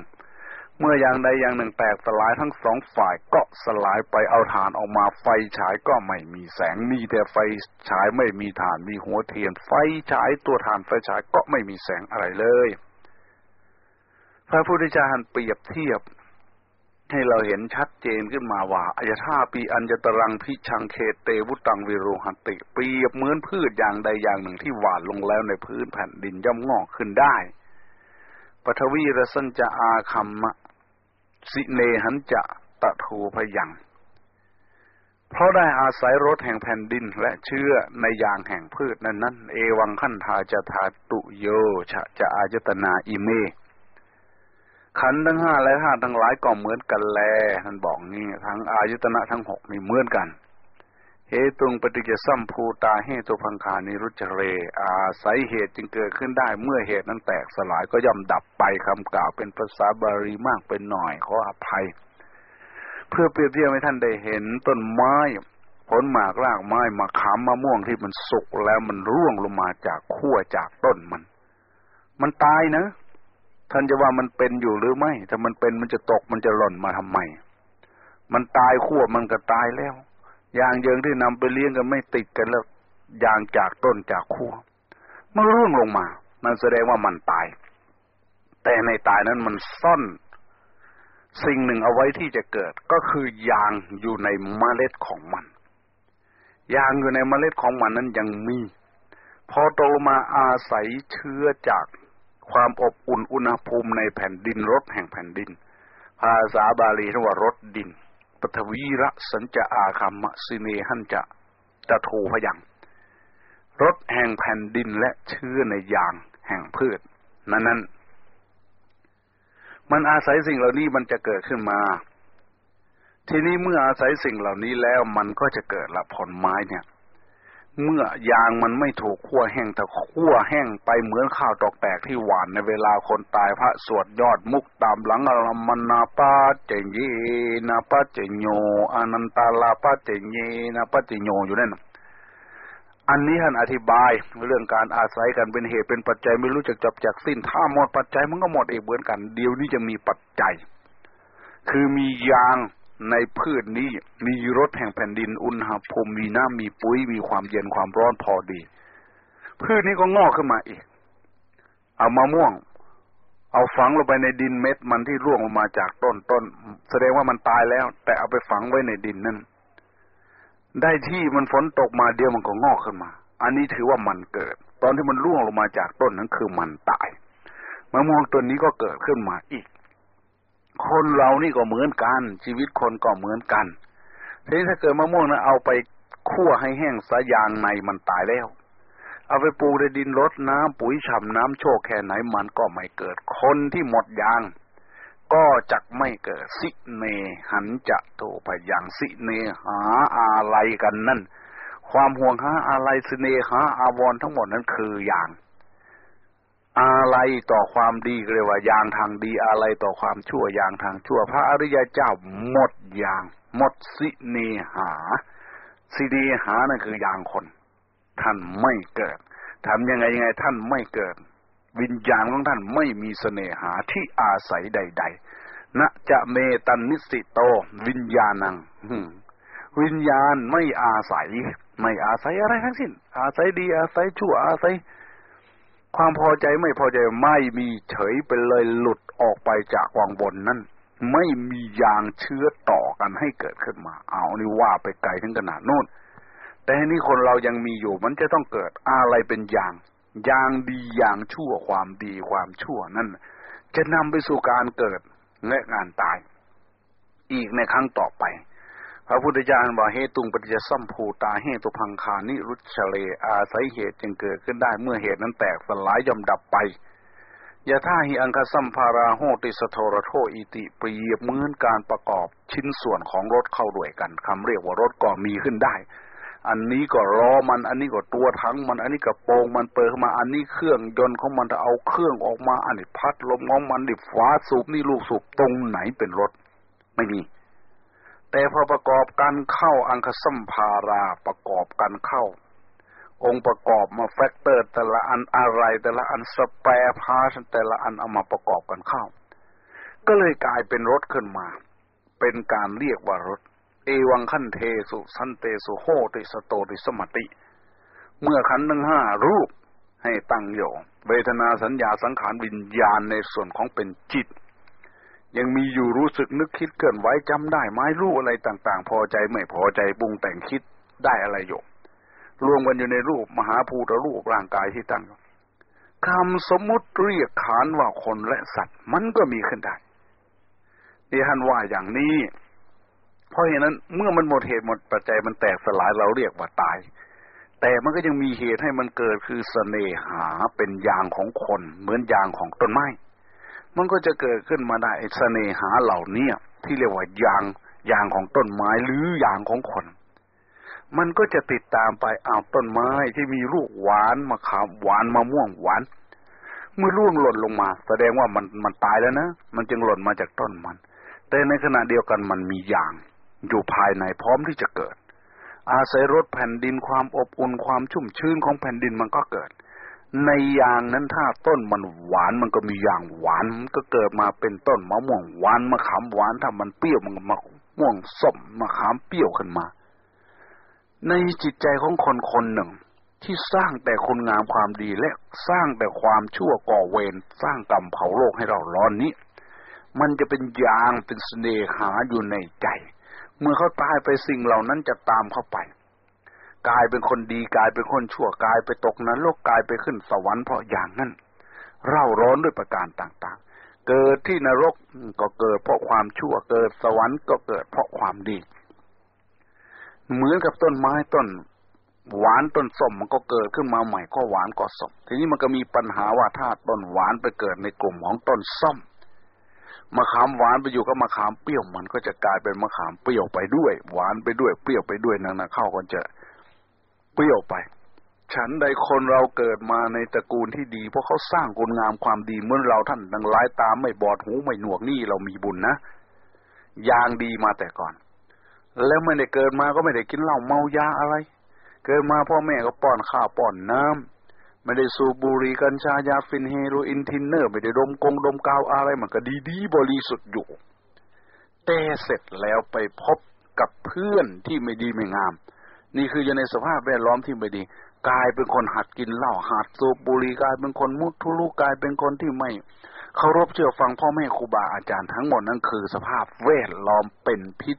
เมื่ออย่างใดอย่างหนึ่งแตกสลายทั้งสองฝ่ายก็สลายไปเอาฐานออกมาไฟฉายก็ไม่มีแสงมีแต่ไฟฉายไม่มีฐานมีหัวเทียน ไฟฉายตัวฐานไฟฉายก็ไม่มีแสงอะไรเลย พระพุทธเจ้าเปรียบเทียบ ให้เราเห็นชัดเจนขึ้นมาว่าอายธาปีอัญจตรังพิชังเคเตวุตังวิโรหัติเปรียบเหมือนพืชอย่างใดอย่างหนึ่งที่หวานลงแล้วในพื้นแผ่นดินย่อมงอกขึ้นได้ปฐวีรสัญจะอาคัมมะ สิเนหันจะตะทูพยัง เพราะได้อาศัยรสแห่งแผ่นดินและเชื่อในยางแห่งพืชนั้นนั้นเอวังขันธาจะทาตุโยชะจะอาจตนาอิเม ขันทั้งห้าและห้าทั้งหลายก็เหมือนกันแลท่านบอกนี่ทั้งอายุตนะทั้งหกนี่เหมือนกันเหตุงปฏิจจสัมภูตาเหตุพังคานิรุจเร อาศัยเหตุจึงเกิดขึ้นได้ เมื่อเหตุนั้นแตกสลายก็ย่อมดับไปคำกล่าวเป็นภาษาบาลีมากเป็นหน่อยขออภัย เพื่อเปรียบเทียบให้ท่านได้เห็นต้นไม้ผลหมากรากไม้มะขามมะม่วงที่มันสุกแล้วมันร่วงลงมาจากขั้วจากต้นมัน มันตายนะ ท่านจะว่ามันเป็นอยู่หรือไม่ถ้ามันเป็นมันจะตกมันจะหล่นมาทำไม มันตายขั้วมันก็ตายแล้วยางเยิงที่นำไปเลี้ยงกันไม่ติดกันแล้วยางจากต้นจากขั้วมันร่วงลงมา มันแสดงว่ามันตาย แต่ในตายนั้นมันซ่อน สิ่งหนึ่งเอาไว้ที่จะเกิด ก็คือยางอยู่ในเมล็ดของมัน ยางอยู่ในเมล็ดของมันนั้นยังมี พอโตมาอาศัยเชื้อจาก ความอบอุ่นอุณหภูมิในแผ่นดินรสแห่งแผ่นดิน ภาษาบาลีเรียกว่ารสดินปฐวีระสัญจะอาคัมมะสิเนหันจะตะทูพยังรสแห่งแผ่นดินและเชื้อในยางแห่งพืช นั้นนั้นมันอาศัยสิ่งเหล่านี้มันจะเกิดขึ้นมา ทีนี้เมื่ออาศัยสิ่งเหล่านี้แล้วมันก็จะเกิดละผลไม้เนี่ย เมื่อยางมันไม่ถูกขั้วแห้งแต่ขั้วแห้งไปเหมือนข้าวตอกแตกที่หวานในเวลาคนตายพระสวดยอดมุกตามหลังอรมนาปาเจเยนาปาเจโยอนันตาลาปาเจเยนาปาเจโยอยู่นั่นอันนี้ท่านอธิบายเรื่องการอาศัยกันเป็นเหตุเป็นปัจจัยไม่รู้จักจบจากสิ้นถ้าหมดปัจจัยมันก็หมดเองเหมือนกันเดี๋ยวนี้จะมีปัจจัย คือมียาง ในพืชนี้มีรสแห่งแผ่นดิน อุณหภูมิมีน้ำมีปุ๋ยมีความเย็นความร้อนพอดี พืชนี้ก็งอกขึ้นมาอีก เอามะม่วง เอาฝังลงไปในดินเม็ดมันที่ร่วงลงมาจากต้นต้น แสดงว่ามันตายแล้ว แต่เอาไปฝังไว้ในดินนั่นได้ที่มันฝนตกมาเดียวมันก็งอกขึ้นมา อันนี้ถือว่ามันเกิด ตอนที่มันร่วงลงมาจากต้นนั้นคือมันตายมะม่วงต้นนี้ก็เกิดขึ้นมาอีก คนเรานี่ก็เหมือนกัน ชีวิตคนก็เหมือนกันทีนี้ถ้าเกิดมะม่วงนะเอาไปคั่วให้แห้งสายางในมันตายแล้ว เอาไปปลูกในดินรดน้ำปุ๋ยฉ่ำน้ำโชกแค่ไหนมันก็ไม่เกิด คนที่หมดยาง ก็จักไม่เกิดสิเนหันจะโตไปอย่างสิเนหาอะไรกันนั่น ความห่วงหาอะไรสิเนหาอาวรทั้งหมดนั้นคืออย่าง อะไรต่อความดีเรียกว่าอย่างทางดีอะไรต่อความชั่วอย่างทางชั่ว พระอริยเจ้าหมดอย่างหมดสิเนหาสิเนหานั่นคืออย่างคน ท่านไม่เกิดทำยังไงยังไงท่านไม่เกิด วิญญาณของท่านไม่มีเสน่หาที่อาศัยใด ๆนะจะเมตันนิสิโต วิญญาณังวิญญาณไม่อาศัย ไม่อาศัยอะไรทั้งสิ้น อาศัยดีอาศัยชั่วอาศัย ความพอใจไม่พอใจไม่มีเฉยไปเลยหลุดออกไปจากวังบนนั้นไม่มียางเชื้อต่อกันให้เกิดขึ้นมา เอานี่ว่าไปไกลถึงขนาดนู้น แต่นี้คนเรายังมีอยู่ มันจะต้องเกิดอะไรเป็นยาง ยางดียางชั่วความดีความชั่วนั่น จะนำไปสู่การเกิดและงานตาย อีกในครั้งต่อไป พระพุทธเจ้าบอกเหตุงปฏิจสัมภูตาเหตุพังคานิรุชเล อาศัยเหตุจึงเกิดขึ้นได้เมื่อเหตุนั้นแตกสลายย่อมดับไปยะท่าหิอังคสัมภาราโหติสโทรโทอิติเปรียบเหมือนการประกอบชิ้นส่วนของรถเข้าด้วยกันคำเรียกว่ารถก็มีขึ้นได้ อันนี้ก็ล้อมัน อันนี้ก็ตัวถังมัน อันนี้กระโปงมันเปิดมา อันนี้เครื่องยนต์ของมันจะเอาเครื่องออกมา อันนี้พัดลมของมันนี่ฝาสูบนี่ลูกสูบตรงไหนเป็นรถไม่มี แต่พอประกอบกันเข้าอังคสัมภาราประกอบกันเข้า องค์ประกอบมา factor แต่ละอันอะไร แต่ละอัน spare part แต่ละอันเอามาประกอบกันเข้า ก็เลยกลายเป็นรถขึ้นมา เป็นการเรียกว่ารถ เอวังขันเทสุสันเตสุโหติสโตติสมติ เมื่อขันทั้งห้ารูปให้ตั้งอยู่เวทนาสัญญาสังขารวิญญาณในส่วนของเป็นจิต ยังมีอยู่รู้สึกนึกคิดเกินไว้จำได้ไม้รู้อะไรต่าง ๆ พอใจไม่พอใจปรุงแต่งคิดได้อะไรอยู่รวมกันอยู่ในรูปมหาภูตรูปร่างกายที่ตั้งคำสมมุติเรียกขานว่าคนและสัตว์ มันก็มีขึ้นได้ที่ท่านว่าอย่างนี้ เพราะเหตุนั้น เมื่อมันหมดเหตุหมดปัจจัยมันแตกสลายเราเรียกว่าตาย แต่มันก็ยังมีเหตุให้มันเกิดคือเสน่หาเป็นยางของคน เหมือนยางของต้นไม้ มันก็จะเกิดขึ้นมาได้เสน่หาเหล่านี้ที่เรียกว่ายางยางของต้นไม้หรือยางของคน มันก็จะติดตามไปเอาต้นไม้ที่มีลูกหวานมะขามหวานมะม่วงหวาน เมื่อร่วงหล่นลงมา แสดงว่ามันมันตายแล้วนะมันจึงหล่นมาจากต้นมัน แต่ในขณะเดียวกันมันมียาง อยู่ภายในพร้อมที่จะเกิด อาศัยรสแผ่นดินความอบอุ่นความชุ่มชื้นของแผ่นดินมันก็เกิด ในยางนั้นถ้าต้นมันหวานมันก็มียางหวานก็เกิดมาเป็นต้นมะม่วงหวานมะขามหวานถ้ามันเปรี้ยวมันมะม่วงส้มมะขามเปรี้ยวขึ้นมา ในจิตใจของคนคนหนึ่ง ที่สร้างแต่คุณงามความดีและสร้างแต่ความชั่วก่อเวรสร้างกรรมเผาโลกให้เราร้อนนี้ มันจะเป็นยางเป็นเสน่หาอยู่ในใจ เมื่อเขาตายไปสิ่งเหล่านั้นจะตามเข้าไป กลายเป็นคนดีกลายเป็นคนชั่วกลายไปตกนรกกลายไปขึ้นสวรรค์เพราะอย่างนั้นเร่าร้อนด้วยประการต่างๆ เกิดที่นรกก็เกิดเพราะความชั่วเกิดสวรรค์ก็เกิดเพราะความดี เหมือนกับต้นไม้ต้น หวานต้นส้มมันก็เกิดขึ้นมาใหม่ก็หวานก็ส้มทีนี้มันก็มีปัญหาว่าถ้าต้นหวานไปเกิดในกลุ่มของต้นส้มมะขามหวานไปอยู่กับมะขามเปรี้ยวมันก็จะกลายเป็นมะขามเปรี้ยวไปด้วย หวานไปด้วยเปรี้ยวไปด้วยนั่นนะเข้าก็จะ เปรี้ยวไป ฉันใดคนเราเกิดมาในตระกูลที่ดี เพราะเขาสร้างคุณงามความดีเหมือนเราท่านดังหลายตามไม่บอดหูไม่หนวกนี่เรามีบุญนะอย่างดีมาแต่ก่อน แล้วไม่ได้เกิดมาก็ไม่ได้กินเหล้าเมายาอะไร เกิดมาพ่อแม่ก็ป้อนข้าวป้อนน้ำไม่ได้สูบบุหรี่กัญชายาฝิ่นเฮโรอีนทินเนอร์ ไม่ได้ดมกงดมกาวอะไรมันก็ดีดีบริสุทธิ์อยู่แต่เสร็จแล้วไปพบกับเพื่อนที่ไม่ดีไม่งาม นี่คืออยู่ในสภาพแวดล้อมที่ไม่ดี กลายเป็นคนหัดกินเหล้าหัดสูบบุหรี่กลายเป็นคนมุทะลุกลายเป็นคนที่ไม่เคารพเชื่อฟังพ่อแม่ครูบาอาจารย์ทั้งหมดนั่นคือ สภาพแวดล้อมเป็นพิษ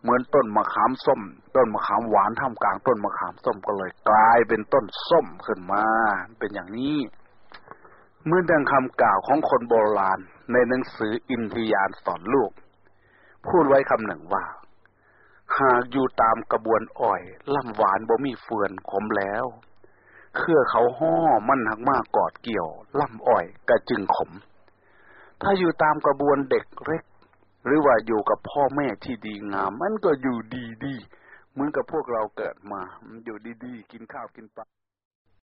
เหมือนต้นมะขามส้ม ต้นมะขามหวานท่ามกลางต้นมะขามส้มก็เลยกลายเป็นต้นส้มขึ้นมา เป็นอย่างนี้เมื่อดังคำกล่าวของคนโบราณในหนังสืออินทยานสอนลูก พูดไว้คำหนึ่งว่า หากอยู่ตามกระบวนอ้อยล่ำหวานบ่มีเฟือนขมแล้ว เครือเขาห่อมันหักมากกอดเกี่ยวล่ำอ้อยกระจึงขม ถ้าอยู่ตามกระบวนเด็กเล็ก หรือว่าอยู่กับพ่อแม่ที่ดีงาม มันก็อยู่ดีดีเหมือนกับพวกเราเกิดมา อยู่ดีๆกินข้าวกินปลา